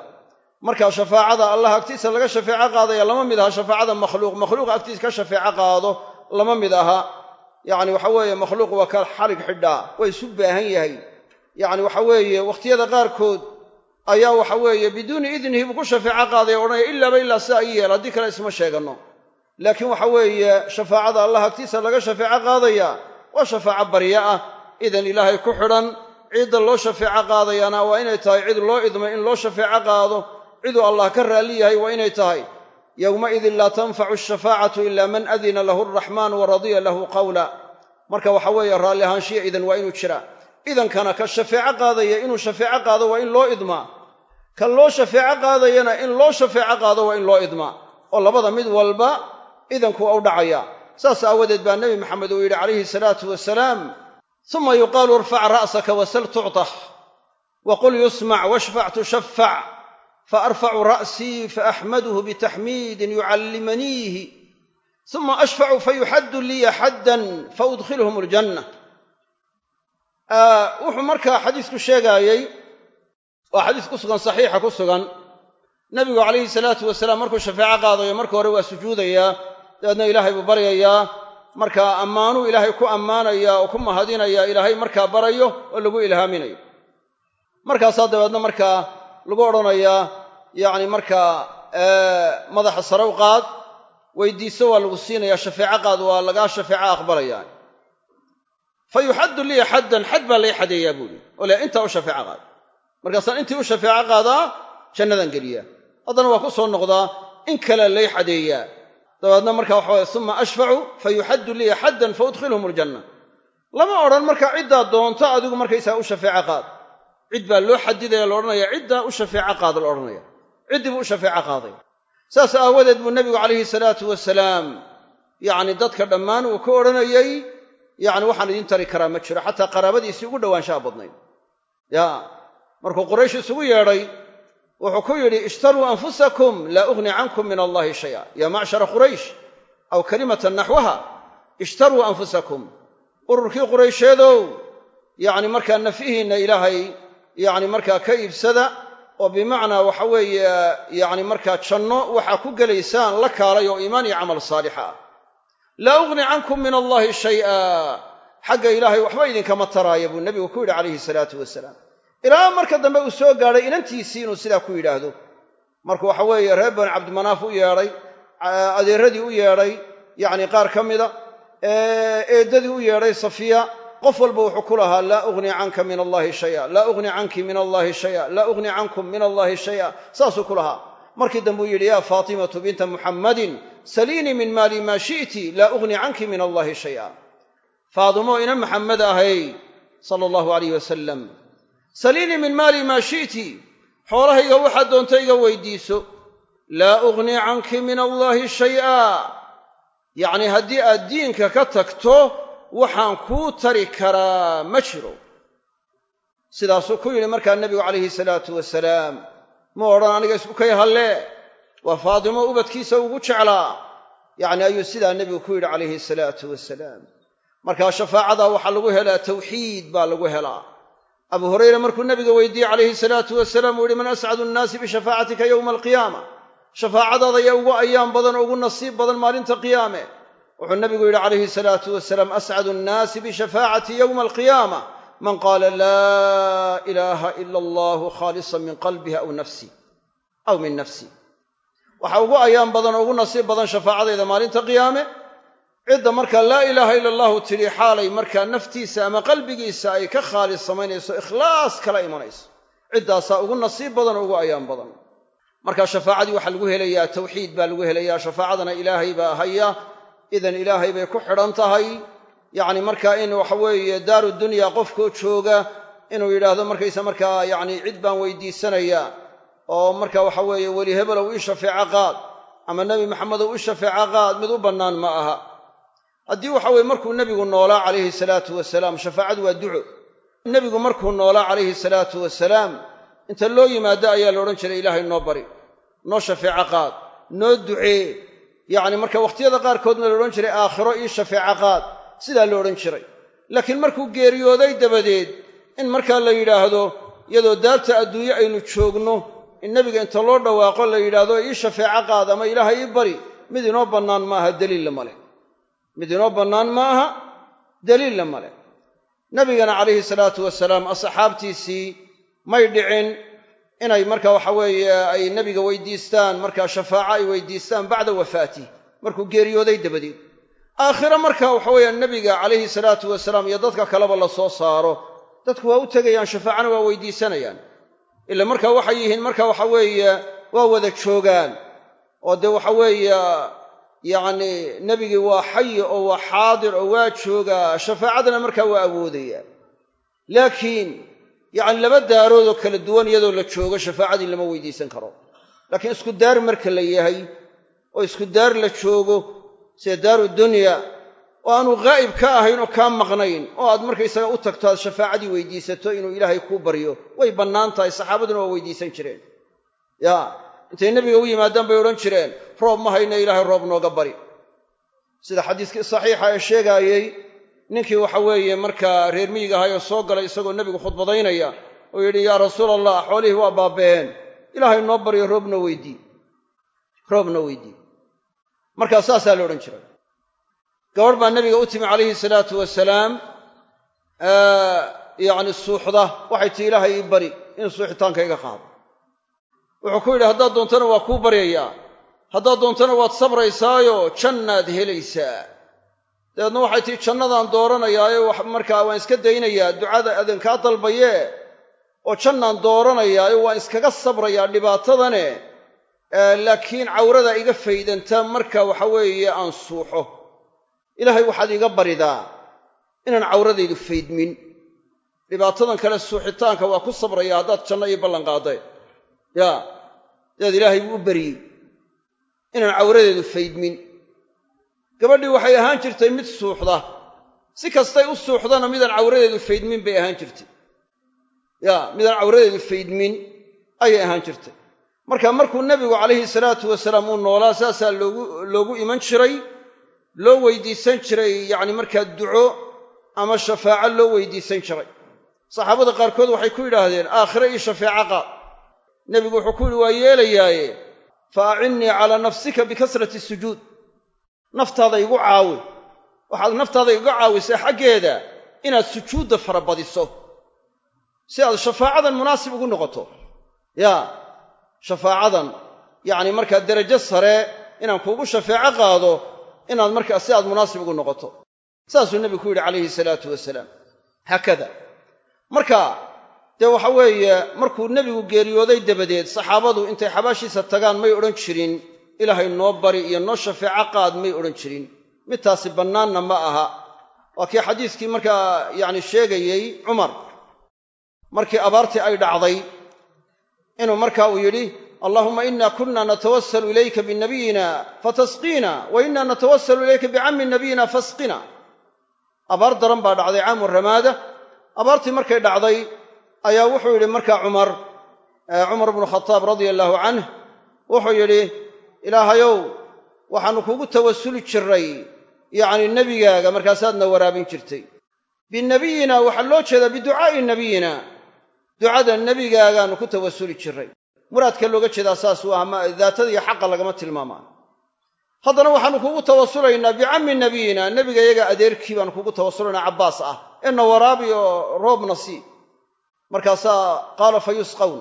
Markaa shafaacada allah agtiisa laga shafeeco qaadaya lama mid aha shafaacada makhluuq makhluuq agtiisa ka shafeeco qaado lama mid aha yacni waxa weeye makhluuq waa ka xalig xidhaa waa isu baahan yahay. Yacni waxa weeye wakhtiyada qaarkood ayaa waxa weeye biduuni idnihi buu ku shafeeco qaadaya odhanaya ilaaba ilaa sidaa i yeel haddii kale isma sheeganno. Laakiin waxa weeye shafaacada allah agtiisa laga shafeeco qaadaya waa shafaaco barya ah. Idan ilaahay ku xidhan cidda loo shafeeco qaadayana waa inay tahay cid loo idmay in loo shafeeco qaado ciduu allah ka raalli yahay waa inay tahay yowmaidin laa tanfacu ashafaacatu ila man adina lahu araxmaan wa radiya lahu qawla. Marka waxa weeye raalli ahaanshiya idan waa inuu jiraa idankana ka shafeeco qaadaya inuu shafeeco qaado waa in loo idmaa ka loo shafeeco qaadayana in loo shafeeco qaado waa in loo idmaa oo labada mid walba idanku waa u dhacaya. Saas aawadeed baa nebi maxamed uu yidhi calayhi salaatu wasalaam suma yuqaalu irfac ra'saka wasal tucطax wa qul yusmac washfac tushafac faarfacu ra'sii faaxmaduhu bitaxmiidin yucallimaniihi suma ashfacu fayuxaddu liya xaddan faudkhilhum aljanna wuxuu markaa xadiisku sheegaayey waa xadiis ku sugan saxiixa ku sugan nebigu calayhi salaatu wasalaam markuu shafeeco qaadayo marka hore waa sujuudayaa dabeedna ilaahay buu baryayaa markaa ammaanuu ilaahay ku ammaanaya oo ku mahadinaya ilaahay markaa barayo oo lagu ilhaaminayo markaasaa dabeedna markaa lagu odhanayaa yacni markaa madaxa sarow qaad weydiiso waa lagu siinayaa shafeeco qaad waa lagaa shafeeco aqbalayaa fa yuxaddu liya xaddan xad baa lay xadeeyaa buuhi oo le intaa u shafeeco qaad. Markaasaan intii u shafeeco qaadaa jannadan geliyaa. Haddana waa ku soo noqdaa in kale lay xadeeyaa. Dabeedna marka waxaweye suma ashfacu fa yuxaddu liya xaddan fa udkhilhum aljanna. Lama odhan markaa ciddaa doonto adigu markaysaga u shafeeco qaad. Cid baa loo xadidaya la odhanaya ciddaa u shafeeco qaada la odhanaya ciddii buu u shafeeco qaaday. Saas aawadeed buu nebigu calayhi salaatu wasalaam yacni dadka dhammaan uu ka odhanayey yacni waxaan idiin tari karaa ma jiro xataa qaraabadiisii ugu dhowaanshaha badnayd ya markuu quraysh isugu yeedhay wuxuu ku yidhi ishtaruu anfusakum laa ugni cankum min allahi shaya. Ya macshara quraysh aw kalimatan naxwaha ishtaruu anfusakum. Ururkii quraysheedow yacni markaa nafihiinna ilaahay yacni markaa ka iibsada oo bimacnaa waxa weeye yacni markaa janno waxaa ku gelaysaan la kaalay oo iimaan iyo camal saalixa ah. Laa ugni cankum min allahi shay'a. Xagga ilaahay waxba idinkama taraaya buu nebigu ku yidhi calayhi salaatu wasalaam. Ilaa marka dambe uu soo gaadhay inantiisii inuu sidaa ku yidhaahdo. Markuu waxa weeye reer bani cabdimanaaf u yeedhay adeeradii u yeedhay yacni qaar ka mida eeddadii u yeedhay safiya qof walba wuxuu ku lahaa laa ugni canka min allahi shaya laa ugni canki min allahi shaya laa ugni cankum min allahi shaya. Saasuu ku lahaa. Markii dambe uu yidhi yaa faatimatu binta muxammadin saliinii min maali maa shi'ti laa ugni canki min allahi shaya. Faadimo ina maxamed ahay sala allahu alayh wasalam saliinii min maali maa shi'ti xoolahayga waxaad doonta iga weydiiso. Laa ugni canki min allaahi shay'a. Yacnii haddii aad diinka ka tagto waxaan kuu tari karaa ma jiro. Sidaasuu ku yidhi markaa nebigu calayhi salaatu wasalaam mu odhan aniga isku kay halle? Waa faadimo ubadkiisa ugu jeclaa. Yacni ayuu sidaa nebigu ku yidhi calayhi salaatu wasalaam. Markaa shafaacada waxaa lagu helaa tawxiid baa lagu helaa. Abu hurayra markuu nebiga weydiiyey calayhi salaatu wasalaam uu yihi man ascadu nnaasi bishafaacatika yowma alqiyaama. Shafaacadaada ayaa ugu ayaan badan oo ugu nasiib badan maalinta qiyaame wuxuu nebigu yidhi calayhi salaatu wasalaam ascadu nnaasi bishafaacati yowma alqiyaama. Man qaala laa ilaaha ila allahu khaalisan min qalbihi aw nafsi aw min nafsi. Waxaa ugu ayaan badan oo ugu nasiib badan shafaacadayda maalinta qiyaame cidda markaa laa ilaaha ila allahu tidhi xaalay markaa naftiisa ama qalbigiisa ay ka khaalis samaynayso ikhlaas kala imanayso. Ciddaasaa ugu nasiib badan oo ugu ayaan badan. Marka shafaacadii waxaa lagu helayaa tawxiid baa lagu helayaa shafaacadana ilaahay baa haya idan ilaahay bay ku xidhan tahay. Yacni markaa in waxaweeye daaru dunya qofkoo jooga inuu yidhaahdo markaysa markaa yacni cid baan weydiisanaya oo marka waxa weeye weli hebelow ii shafeeco qaad ama nebi maxamedow ii shafeeco qaad mid u bannaan ma aha. Haddii waxa weye markuu nebigu noolaa calayhi salaatu wasalaam shafaacadu waa duco. Nebigu markuu noolaa calayhi salaatu wasalaam inta loo yimaado ayaa la odhan jiray ilaahay noo bari noo shafeeco qaad noo ducee yacni marka wakhtiyada qaarkoodna la odhan jiray aakhiro ii shafeeco qaad. Sidaa la odhan jiray. Laakiin markuu geeriyooday dabadeed in markaa la yidhaahdo iyadoo daarta adduunye aynu joogno in nebiga inta loo dhawaaqo la yidhaahdo ii shafeeco qaad ama ilaahay ii bari mid inoo bannaan ma aha daliilla ma leh. Mid inoo bannaan ma aha daliilla ma leh. Nebigana calayhi salaatu wasalaam asxaabtiisii may dhicin inay marka waxa weeye ay nebiga weydiistaan markaa shafaaco ay weydiistaan bacda wafaatih markuu geeriyooday dabadeed. Aakhiro marka waxa weeye nebiga calayhi salaatu wasalaam iyo dadka kaleba la soo saaro. Dadku waa u tegayaan shafaacana waa weydiisanayaan. Ila marka waxay yihiin marka waxa weeye waa wada joogaan. Oo dee waxa weeye yacni nebigii waa xayi oo waa xaadir oo waa joogaa shafaacadana markaa waa awoodayaa laakiin yacni laba daaroodoo kala duwan iyadoo la joogo shafaacadii lama weydiisan karo. Laakiin isku daar marka la yahay oo isku daar la joogo sida daaru dunya oo aanu ghaa'ib ka ahayn oo kaa maqnayn oo aad markaysaga u tagto aad shafaacadii weydiisato inuu ilaahay kuu baryo way bannaan tahay saxaabaduna waa weydiisan jireen. Ya intay nebiga u yimaadaan bay odhan jireen roob ma hayno ilaahay roob nooga bari. Sida xadiiskii saxiixa ee sheegaayey ninkii waxa weeye markaa reer miyiga ahay oo soo galay isagoo nebigu khudbadaynaya oo yidhi yaa rasuul allah xoolihii waa baaba'een. Ilaahay noo baryo roobna weydii roobna weydii markaa saasaa la odhan jiray. Gabadh baa nebiga u timi calayhi salaatu wasalaam yacni suuxda waxay tii ilaahay ii bari in suuxitaanka iga qaado. Wuxuu ku yidhi haddaad doontana waa kuu baryayaa. Haddaad doontana waad sabraysaayo jannaad helaysaa dabeedna waxay tihi jannadaan dooranayaayo markaa waan iska daynayaa ducada adinkaa dalbayee oo jannaan dooranayaayo waan iskaga sabrayaa dhibaatadane laakiin cawrada iga faydanta marka waxa weeye aan suuxo. Ilaahay waxaad iga baridaa inaan cawradaydu faydmin. Dhibaatadan kale suuxitaanka waa ku sabraya haddaad janno ii ballan qaadday yaa daad ilaahay buu u beriyey inaan cawradeedu faydmin gabadhii waxay ahaan jirtay mid suuxda. Si kastay u suuxdana midaan cawradeedu faydmin bay ahaan jirtay. Yaa midaan cawradeedu faydmin ayay ahaan jirtay. Marka markuu nebigu calayhi salaatu wasalaam uu noolaa saasaa loogu loogu iman jiray loo weydiisan jiray yacni markaa duco ama shafaaco loo weydiisan jiray. Saxaabada qaarkood waxay ku yidhaahdeen aakhire ii shafeeco qaad nebigu wuxuu ku yidhi waa yeelayaaye fa acinnii calaa nafsika bikasrati sujuud naftaada igu caawi. Waxaad naftaada iga caawisay xaggeeda inaad sujuudda farabadiso si aad shafaacadan munaasib ugu noqoto. Yaa shafaacadan yacni markaa derajo sare inaan kuugu shafeeco qaado inaad markaa si aad munaasib ugu noqoto. Saasuu nebigu ku yidhi calayhi salaatu wasalaam. Haakada marka dee waxa weeye markuu nebigu geeriyooday dabadeed saxaabadu intay xabaashiisa tagaan may odhan jirin ilaahay noo bari iyo noo shafeeco qaad may odhan jirin. Midtaasi bannaanna ma aha. Waa kii xadiiskii markaa yacni sheegayey cumar. Markii abaartii ay dhacday inuu marka uu yidhi allahuma ina kuna natawassalu ilayka binabiyina fatasqiina wa ina natawassalu ilayka bicammi nabiyina fasqina. Abaar daran baa dhacday caamu ramaada. Abaartii markay dhacday ayaa wuxuu yidhi markaa cumar cumar bnu khataab radia allaahu canh wuxuu yidhi ilaahayow waxaannu kugu tawasuli jirray yacni nebigaaga markaasaadna waraabin jirtay. Binebiyina waxaa loo jeedaa biducaa'i nebiyina ducada nebigaagaannu ku tawasuli jirray. Muraadka looga jeedaa saas u ah daatada iyo xaqa lagama tilmaamaan. Haddana waxaannu kugu tawasulaynaa bicammi nebiyina nebiga yaga adeerkii baanu kugu tawasulaynaa cabbaas ah ina waraabi oo roobna sii. Markaasaa qaala fa yusqawn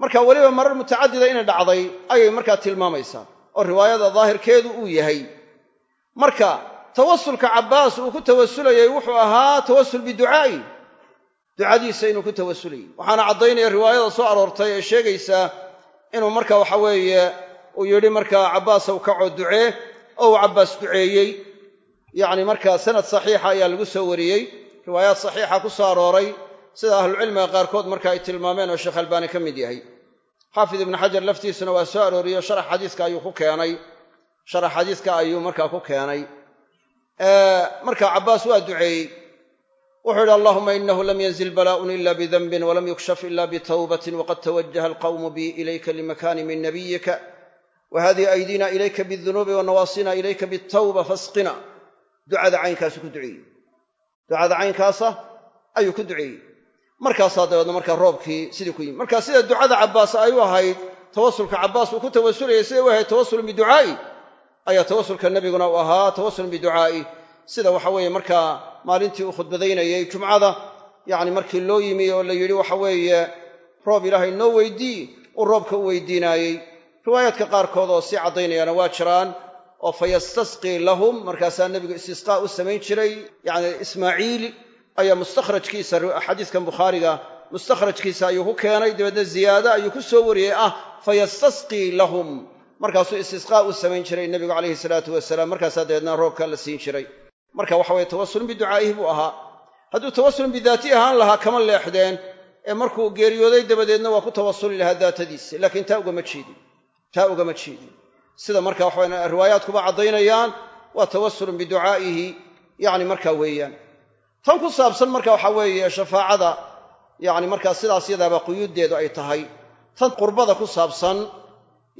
marka weliba marar mutacadida inay dhacday ayay markaa tilmaamaysaa oo riwaayada daahirkeedu uu yahay. Marka tawasulka cabbaas uu ku tawasulayay wuxuu ahaa tawasul biducaa'i. Ducadiisa inuu ku tawasulayay waxaana caddaynaya riwaayada soo aroortay ee sheegaysaa inuu marka waxa weeye uu yidhi markaa cabbaas u kacoo ducee oo uu cabbaas duceeyey. Yacni markaa sanad saxiixa ayaa lagu soo wariyey. Riwaayaad saxiixa ku soo arooray sida ahlucilmiga qaarkood marka ay tilmaameen oo sheekh albaani ka mid yahay. Xaafid ibnu xajar laftiisuna waa soo arooriyey sharax xadiiska ayuu ku keenay. Sharax xadiiska ayuu markaa ku keenay. Marka cabbaas waa duceeyey. Wuxuu yidhi allahuma inahu lam yanzil bala'un ila bidanbin walam yukshaf ila bitawbatin waqad tawajaha alqawmu bi ilayka limakani min nabiyika wahadihi aydina ilayka bidunuubi wanawaasina ilayka bitawba fasqina. Ducada caynkaasu ku duceeyey. Ducada caynkaasa ayuu ku duceeyey markaasaa dabeedna markaa roobkii sidii ku yimi marka sida ducada cabbaas ay ahayd tawasulka cabbaas uu ku tawasulayay siday u ahayd tawasulun biducaa'i ayaa tawasulka nebiguna u ahaa tawasulun biducaa'i. Sida waxa weeye markaa maalintii uu khudbadaynayey jumcada yacni markii loo yimi oo la yidhi waxa weeye roob ilaahay noo weydii uu roobka u weydiinaayey riwaayaadka qaarkood oo sii caddaynayaana waa jiraan oo fa yastasqii lahum markaasaa nebigu istisqaa u samayn jiray yacni ismaaciili ayaa mustakhrajkiisa xadiiskan bukhaariga mustakhrajkiisa ayuu ku keenay dabeedna ziyaado ayuu ku soo wariyey ah fa yastasqii lahum. Markaasuu istisqaa u samayn jiray nebigu calayhi salaatu wasalaam. Markaasaa dabeedna roobka la siin jiray. Marka waxa weye tawasulun biducaa'ihi buu ahaa. Hadduu tawasulun bidaati ahaan lahaa kama leexdeen ee markuu geeriyooday dabadeedna waa ku tawasuli lahaa daatadiisa laakiin taa ugama jeedin. Taa ugama jeedin. Sida marka waxawe riwaayaadkuba caddaynayaan waa tawasulun biducaa'ihi yacni markaa weeyaan tan ku saabsan marka waxaa weeye shafaacada yacni markaa sidaas yadaaba quyuuddeedu ay tahay tan qurbada ku saabsan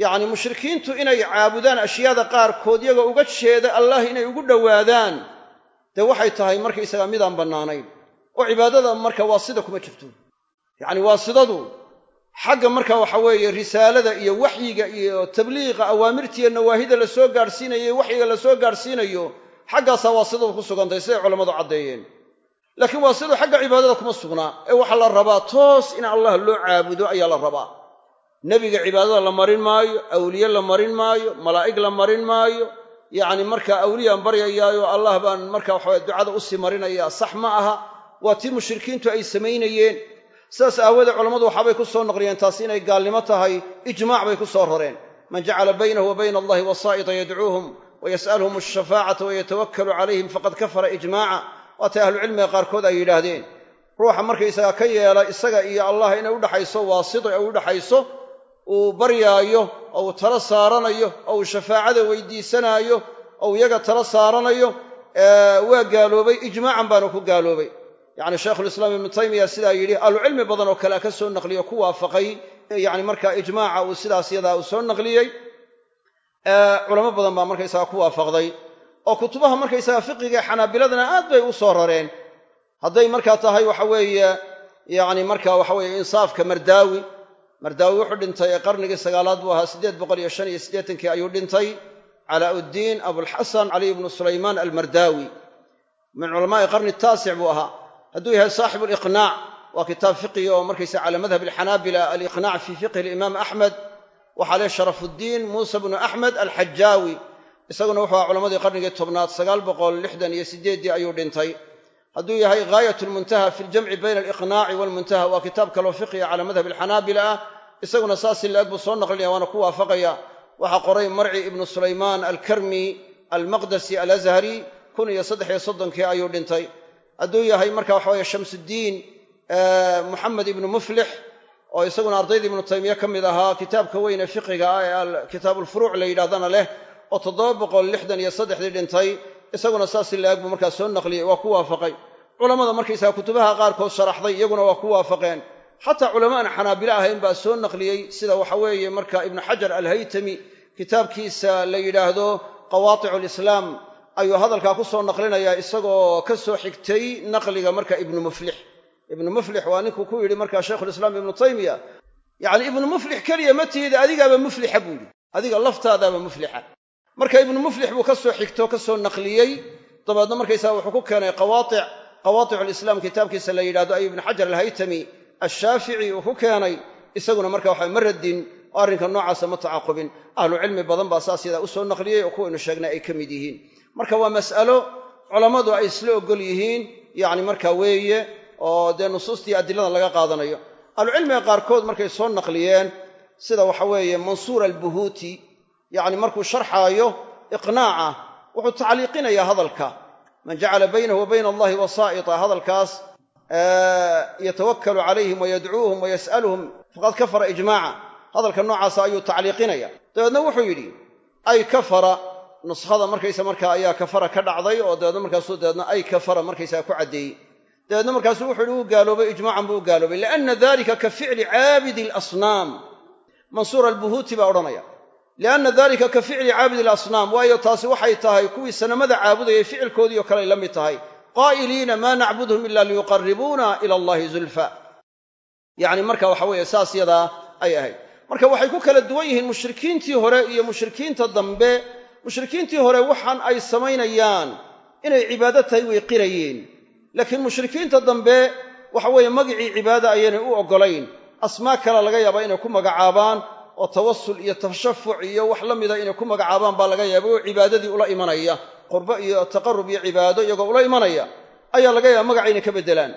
yacni mushrikiintu inay caabudaan ashyaada qaarkood iyagoo uga jeeda allah inay ugu dhowaadaan dee waxay tahay markaysagaa midaan bannaanayn. Oo cibaadada marka waasida kuma jirto. Yacni waasidadu xagga marka waxa weeye risaalada iyo waxyiga iyo tabliiqa awaamirtiiyo nawaahida la soo gaadhsiinayo iyo waxyiga la soo gaadhsiinayo xaggaasaa waasidadu ku sugantay siday culammadu caddeeyeen laakiin waasidu xagga cibaadada kuma sugnaa ee waxaa la rabaa toos in allah loo caabudo ayaa la rabaa. Nebiga cibaadada la marin maayo awliye la marin maayo malaa'ig la marin maayo. Yacni markaa awliyaan baryayaayo allah baan marka waxaweye ducada u sii marinayaa. Sax ma aha. Waa tii mushrikiintu ay samaynayeen. Sidaas aawoodee culammadu waxaabay ku soo naqliyeen taasi inay gaalnimo tahay ijmaac bay ku soo rareen man jacala baynahu wa bayna allahi wasaa'ita yadcuuhum wayas'aluhum alshafaacata wayatawakkalu calayhim faqad kafara ijmaaca waatay ahlucilmiga qaarkood ay yidhaahdeen ruuxa markaysagaa ka yeela isaga iyo allah inay udhaxayso waasito ay udhaxayso uu baryaayo oo uu tala saaranayo oo uu shafaacada weydiisanaayo oo uu iyaga tala saaranayo waa gaaloobay ijmaacan baanu ku gaaloobay. Yacni shaykhulislaam ibnu taymiya sidaa yidhi ahlucilmi badan oo kale ka soo naqliyo ku waafaqay. Yacni markaa ijmaaca uu sidaas yadaa uu soo naqliyey culamo badan baa markaysaga ku waafaqday oo kutubaha markaysaga fiqiga xanaabiladana aad bay u soo rareen. Hadday markaa tahay waxa weeye yacni marka waxa weeye insaafka mardaawi. Mardaawi wuxuu dhintay ee qarnigii sagaalaad buu ahaa siddeed boqol iyo shan iyo siddeetankii ayuu dhintay calaa'uddiin abulxasan caliy ibnu sulaymaan almardaawi. Min culamaa'i qarni taasic buu ahaa. Hadduu yahay saaxibu aliqnaac waa kitaab fiqiga oo markaysa cala madhab alxanaabila aliqnaac fii fiqhi alimaam axmed waxaa leh sharafuddiin muusa bnu axmed alxajaawi isaguna wuxuu ahaa culammadii qarnigii tobnaad sagaal boqol lixdan iyo siddeeddii ayuu dhintay. Hadduu yahay gaayat lmuntaha fi ljamci bayna aliqnaaci walmuntaha waa kitaab kaloo fiqiga cala madhab alxanaabila ah. Isaguna saasi la-eg buu soo naqlinaya waana ku waafaqaya. Waxaa qoray marci ibnu sulaymaan alkarmi almaqdasi alazhari kun iyo saddex iyo soddonkii ayuu dhintay. Hadduu yahay marka waxa weye shamsuddiin muxamed ibnu muflix oo isaguna ardayda ibnu taymiye ka mid ahaa kitaabka weyne fiqiga ah ee kitaabu ulfuruuc la yidhahdana leh oo toddoba boqol lixdan iyo saddexdii dhintay isaguna saas ilaag buu markaa soo naqliyey waa ku waafaqay. Culammada markaysaga kutubaha qaarkood sharaxday iyaguna waa ku waafaqeen. Xataa culama xanaabilo ahayn baa soo naqliyey sida waxa weeye marka ibnu xajar alhaytami kitaabkiisa la yidhaahdo qawaaticu lislaam ayuu hadalkaa ku soo naqlinayaa isagoo ka soo xigtay naqliga marka ibnu muflix. Ibnu muflix waa ninkuu ku yidhi markaa shaykhulislaam ibnu taymiya yacni ibnu muflix keliya ma tihida adigaaba muflixa buu yidhi. Adiga laftaadaaba muflixa marka ibnu muflix buu ka soo xigto ka soo naqliyey. Dabeedna markaysaga wuxuu ku keenay qawaatic qawaaticu lislaam kitaabkiisa la yidhahdo ayuu ibnu xajar alhaytami ashaafici uu ku keenay. Isaguna marka waxa ma radin oo arrinka noocaasa ma tacaaqubin ahlu cilmi badan baa saas yadaa u soo naqliyey oo kuwaynu sheegnay ay ka mid yihiin. Marka waa mas'alo culammadu ay isla ogol yihiin yacni marka weeye oo dee nusuustii adilada laga qaadanayo. Ahlucilmiga qaarkood markay soo naqliyeen sida waxa weeye mansuur albuhuuti yacni markuu sharxaayo iqnaaca wuxuu tacliiqinayaa hadalka. Man jacala baynahu wa bayna allahi wasaa'ita hadalkaas yatawakkalu calayhim wayadcuuhum wayas'aluhum faqad kafara ijmaaca. Hadalka noocaasa ayuu tacliiqinaya. Dabeedna wuxuu yidhi ay kafara nuskhada markaysa markaa ayaa kafara ka dhacday oo dabeedna markaasuu dabeedna ay kafara markaysaa ku caddeeyey dabeedna markaasuu wuxu yidhi wuu gaaloobay ijmaacan buu u gaaloobay lianna dalika ka ficli caabidi alasnaam. Mansuur albuhuuti baa odhanaya lianna dalika ka ficli caabidi alasnaam waayo taasi waxay tahay kuwii sanamada caabudayay ficilkoodii oo kale ay la mid tahay qaa'iliina maa nacbudhum ila liyuqarribuuna ila allahi zulfa yacni marka waxa weeye saas yadaa ay ahayd marka waxay ku kala duwan yihiin mushrikiintii hore iyo mushrikiinta dambe mushrikiintii hore waxaan ay samaynayaan inay cibaado tahay way qirayeen laakiin mushrikiinta dambe waxa weeye magicii cibaada ayaynay u oggolayn asmaa kale laga yaabaa inay ku magacaabaan oo tawasul iyo tashafuc iyo wax la mida inay ku magacaabaan baa laga yaaba oo cibaadadii ula imanaya. Qurbo iyo taqarrub iyo cibaado iyagoo ula imanaya ayaa laga yaaba magaca inay ka beddelaan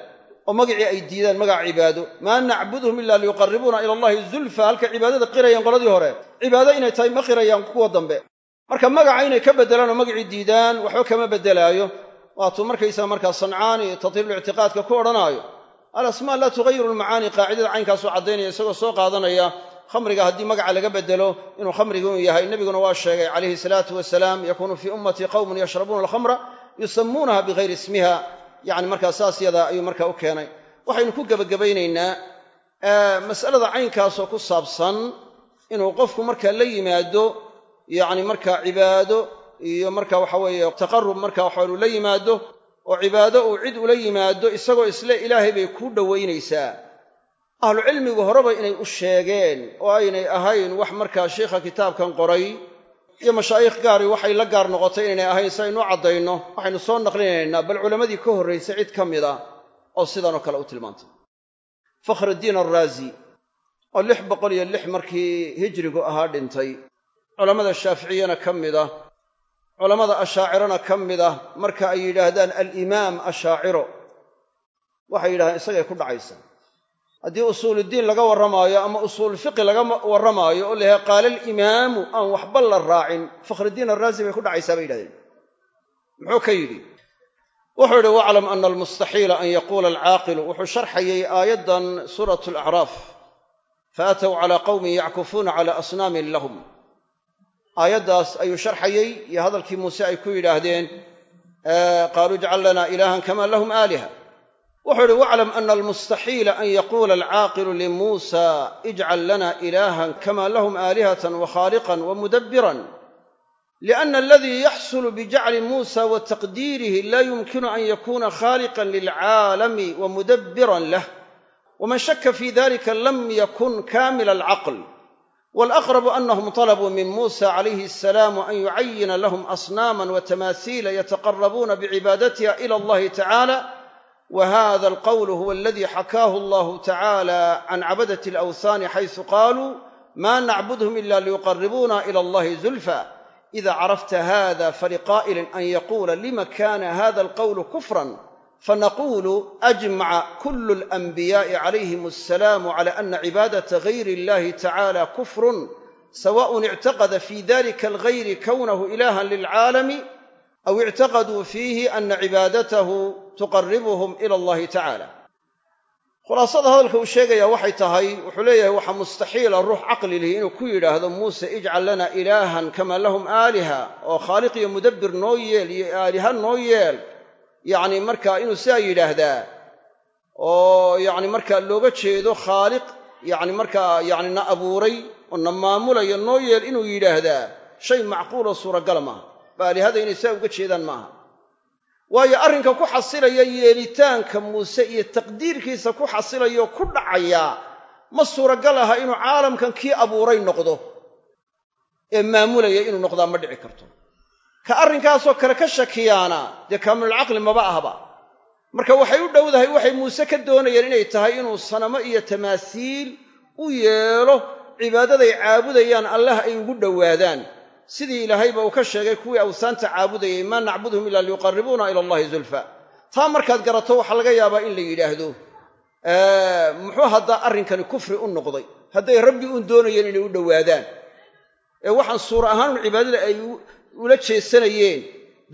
oo magacii ay diidaan magaca cibaado. Maa nacbuduhum ila liyuqarribuuna ila allahi zulfa halka cibaadada qirayaan qoladii hore. Cibaado inay tahay ma qirayaan kuwa dambe. Marka magaca inay ka beddelaan oo magacii diidaan waxba kama beddelaayo. Waatuu markaysaga markaa sancaani tatiilu ictiqaadka ku odhanaayo. Alasmaa laa tugayiru lmacaani qaacidada caynkaasuu caddaynaya isagoo soo qaadanaya khamriga haddii magaca laga beddelo inuu khamrigi un yahay nebiguna waa sheegay calayhi salaatu wasalaam yakuunu fii ummatii qawmun yashrabuuna alkhamra yusammuunaha bigayri ismiha. Yacni markaa saas yadaa ayuu markaa u keenay. Waxaynu ku gebagabaynaynaa mas'alada caynkaasoo ku saabsan inuu qofku markaa la yimaado yacni markaa cibaado iyo marka waxa weeye taqarrub marka waxa inu la yimaado oo cibaado uu cid ula yimaado isagoo isle ilaahay bay kuu dhowaynaysaa ahlucilmigu horeba inay u sheegeen oo aynay ahayn wax markaa sheikha kitaabkan qoray iyo mashaayikh gaari waxay la gaar noqotay inaynay ahayn si aynu caddayno waxaynu soo naqlinaynaa bal culammadii ka horraysay cid ka mid a oo sidanoo kale u tilmaantay. Fakhriddiin alraazi oo lix boqol iyo lix markii hijrigu ahaa dhintay culammada shaaficiyana ka mid ah culammada ashaacirana ka mid ah marka ay yidhaahdaan alimaam ashaaciro waxay yidhahdaan isagay ku dhacaysaa haddii usuuluddiin laga warramaayo ama usuul fiqi laga warramaayo oo layahay qaala alimaamu aan waxba la raacin fakhriddiin arraazi bay ku dhacaysaa bay yidhahdeen. Muxuu ka yidhi? Wuxuu yidhi waclam ana almustaxiila an yaquula alcaaqilu wuxuu sharxayay aayaddan suurat alacraaf faatow calaa qawmin yackufuuna cala asnaamin lahum. Aayaddaas ayuu sharxayey iyo hadalkii muuse ay ku yidhaahdeen qaaluu ijcal lana ilaahan kama lahum aaliha wuxuu idhi waclam ana almustaxiila an yaquula alcaaqilu limuusa ijcal lana ilaahan kama lahum aalihatan wa khaaliqan wa mudabbiran. Lianna aladii yaxsulu bijacli muusa wa taqdiirihi laa yumkinu an yakuna khaaliqan lilcaalami wa mudabbiran lah. Waman shaka fi dalika lam yakun kamila alcaql. Walaqrabu anahum talabuu min muusa calayhi asalaam an yucayina lahum asnaaman wa tamaasiila yataqarabuuna bicibaadatiha ila allahi tacala whada alqwl huwa aladi xakaahu allahu tacaala can cabadat alawhaani xaysu qaaluu ma nacbudhm ila liyuqaribuna ila allahi zulfa ida carafta hada faliqaa'ilin an yaquula lima kana hada alqowlu kufran fanaqulu ajmaca kulu alanbiyaai calayhim asalaamu cala ana cibaadata gayri اllahi tacala kufrun sawaء ictaqada fi dalika algayri kownahu ilahan lilcaalami aw ictaqaduu fiihi ana cibaadatahu tuqaribuhum ila allahi tacaala khulaasada hadalka uu sheegaya waxay tahay wuxuu leeyahay waxaa mustaxiila ruux caqli lihi inuu ku yidhaahdo muuse ijcal lanaa ilaahan kama lahum aaliha oo khaaliq iyo mudabbir noo yeel iyo aaliha noo yeel yacni marka inuu sidaa yidhaahdaa oo yacni markaa looga jeedo khaaliq yacni markaa yacni na abuuray oo na maamulaya noo yeel inuu yidhaahdaa shay macquuloo suuragala maaha ba aalihada inay sidaa uga jeedaan maaha. Waayo arrinka ku xasilaya yeelitaanka muuse iyo taqdiirkiisa ku xasilayo ku dhacaya ma suuragal aha inuu caalamkan kii abuuray noqdo ee maamulaya inuu noqdaa ma dhici karto. Ka arrinkaasoo kale ka shakiyaana dee kaamilulcaqli maba ahba marka waxay u dhowdahay waxay muuse ka doonayeen inay tahay inuu sanamo iyo tamaasiil u yeelo cibaadaday caabudayaan allah ay ugu dhowaadaan sidii ilaahayba uu ka sheegay kuwii awsaanta caabudayay maa nacbuduhum ilaa liyuqarribuuna ila allahi zulfa. Taa markaad garato waxaa laga yaabaa in la yidhaahdo muxuu haddaa arrinkani kufri u noqday? Hadday rabbi uun doonayeen inay u dhowaadaan. Ee waxaan suura ahaan un cibaadada ay ula jeesanayeen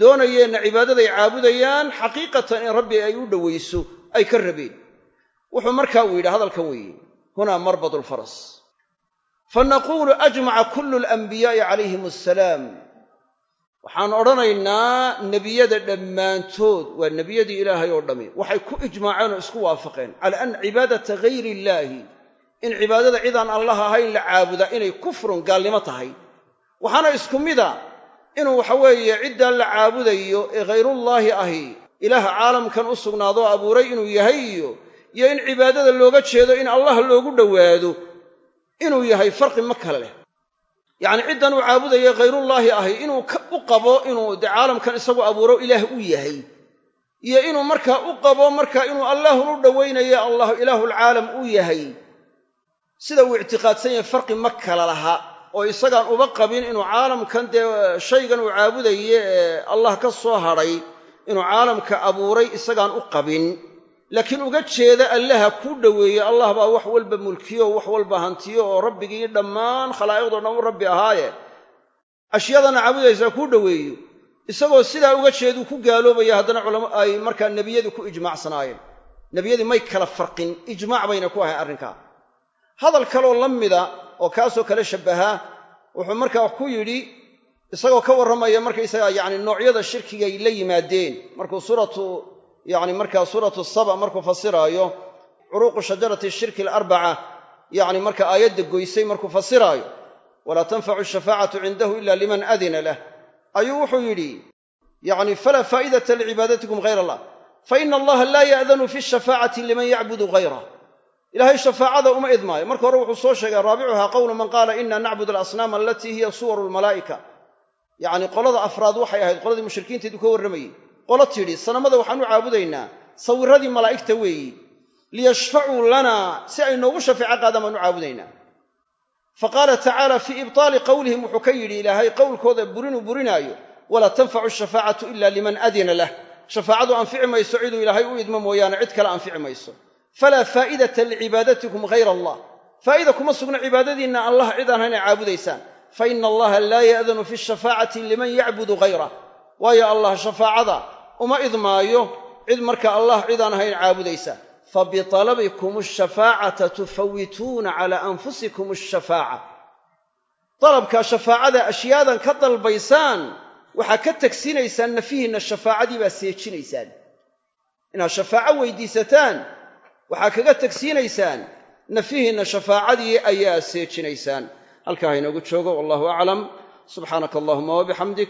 doonayeenna cibaadaday caabudayaan xaqiiqatan in rabbi ay u dhowayso ay ka rabeen. Wuxuu markaa uu yidhi hadalkan weeye hunaa marbadu lfaras fanaquulu ajmaca kullu alanbiyaa'i calayhim assalaam waxaan odhanaynaa nebiyada dhammaantood waa nebiyadii ilaahay oo dhammi waxay ku ijmaaceen oo isku waafaqeen cala anna cibaadata gayri illaahi in cibaadada cidaan allah ahayn la caabudaa inay kufrun gaalnimo tahay waxaana isku mida inuu waxa weeye ciddaa la caabudayo ee khayrullaahi ahi ilaaha caalamkan u sugnaadoo abuuray inuu yahay iyo iyo in cibaadada looga jeedo in allah loogu dhowaado inuu yahay farqi ma kale leh. Yacni ciddan uu caabudaya khayrullaahi ahi inuu u qabo inuu dee caalamkan isagu abuuro ilaah u yahay. Iyo inuu markaa u qabo marka inuu allahun u dhowaynayo allah ilaahulcaalam u yahay. Sida uu ictiqaadsan yahay farqi ma kala laha oo isagaan uba qabin inuu caalamkan dee shaygan uu caabudaye ee allah ka soo hadhay inuu caalamka abuuray isagaan u qabin laakiin uga jeeda allaha kuu dhoweeye allah baa wax walba mulkiyo wax walba hantiyo oo rabbigii dhammaan khalaa'iqdo dhan u rabbi ahaaye. Ashyaadana caabudaysaa kuu dhoweeyo. Isagoo sidaa uga jeeduu ku gaaloobaya haddana culama ay markaa nebiyadii ku ijmaacsanaayeen. Nebiyadii may kala farqin ijmaac bayna ku ahay arrinkaa. Hadal kaloo la mida oo kaasoo kale shabbahaa wuxuu markaa ku yidhi isagoo ka warramaya markaysaga yacni noocyada shirkigay la yimaadeen. Markuu suuratu yacni markaa suuratu saba markuu fasiraayo curuuqu shajarati shirki alarbaca yacni marka aayadda goysay markuu fasiraayo walaa tanfacu shafaacatu cindahu ila liman adina lah. Ayuu wuxuu yidhi yacni falaa faa'idata licibaadatikum hayr allah. Fa ina allaha laa ya'danu fi shafaacati liman yacbudu hayrah ilaahay shafaacada uma idmaayo. Marka hore wuxuu soo sheegay raabicuhaa qowlu man qaala ina nacbud alasnaama alatii hiya suwaru lmalaa'ika yacni qolada afraad waxay ahayd qoladii mushrikiinteedu ka warramayey qolo tidhi sanamada waxaan u caabudaynaa sawiradii malaa'igta weeyi liyashfacuu lana si ay noogu shafeeco qaadaan baan u caabudaynaa. Fa qaala tacaala fii ibtaali qowlihim wuxuu ka yidhi ilaahay qowlkooda burinuu burinaayo walaa tanfacu shafaacatu ila liman adina lah. Shafaacadu anfici mayso ciduu ilaahay u idmo mooyaane cid kale anfici mayso. Falaa faa'idata licibaadatikum hayra allah. Faa'ida kuma sugna cibaadadiinna allah cid aan haynay caabudaysaan. Fa ina allaha laa ya'danu fi shafaacati liman yacbudu hayrah waayo allah shafaacada uma idmaayo cid marka allah cid aan ahayn caabudaysa. Fabitalabikum ashafaacata tufawituuna cala anfusikum ashafaaca dalabkaa shafaacada ashyaadan ka dalbaysaan waxaa ka tegsiinaysaan nafihiinna shafaacadii baa seejinaysaan. Inaad shafaaco weydiisataan waxaa kaga tegsiinaysaan nafihiinna shafaacadii ayaa seejinaysaan. Halkaa ha inoogu joogo wallahu aclam. Subxaanaka allahuma wabixamdik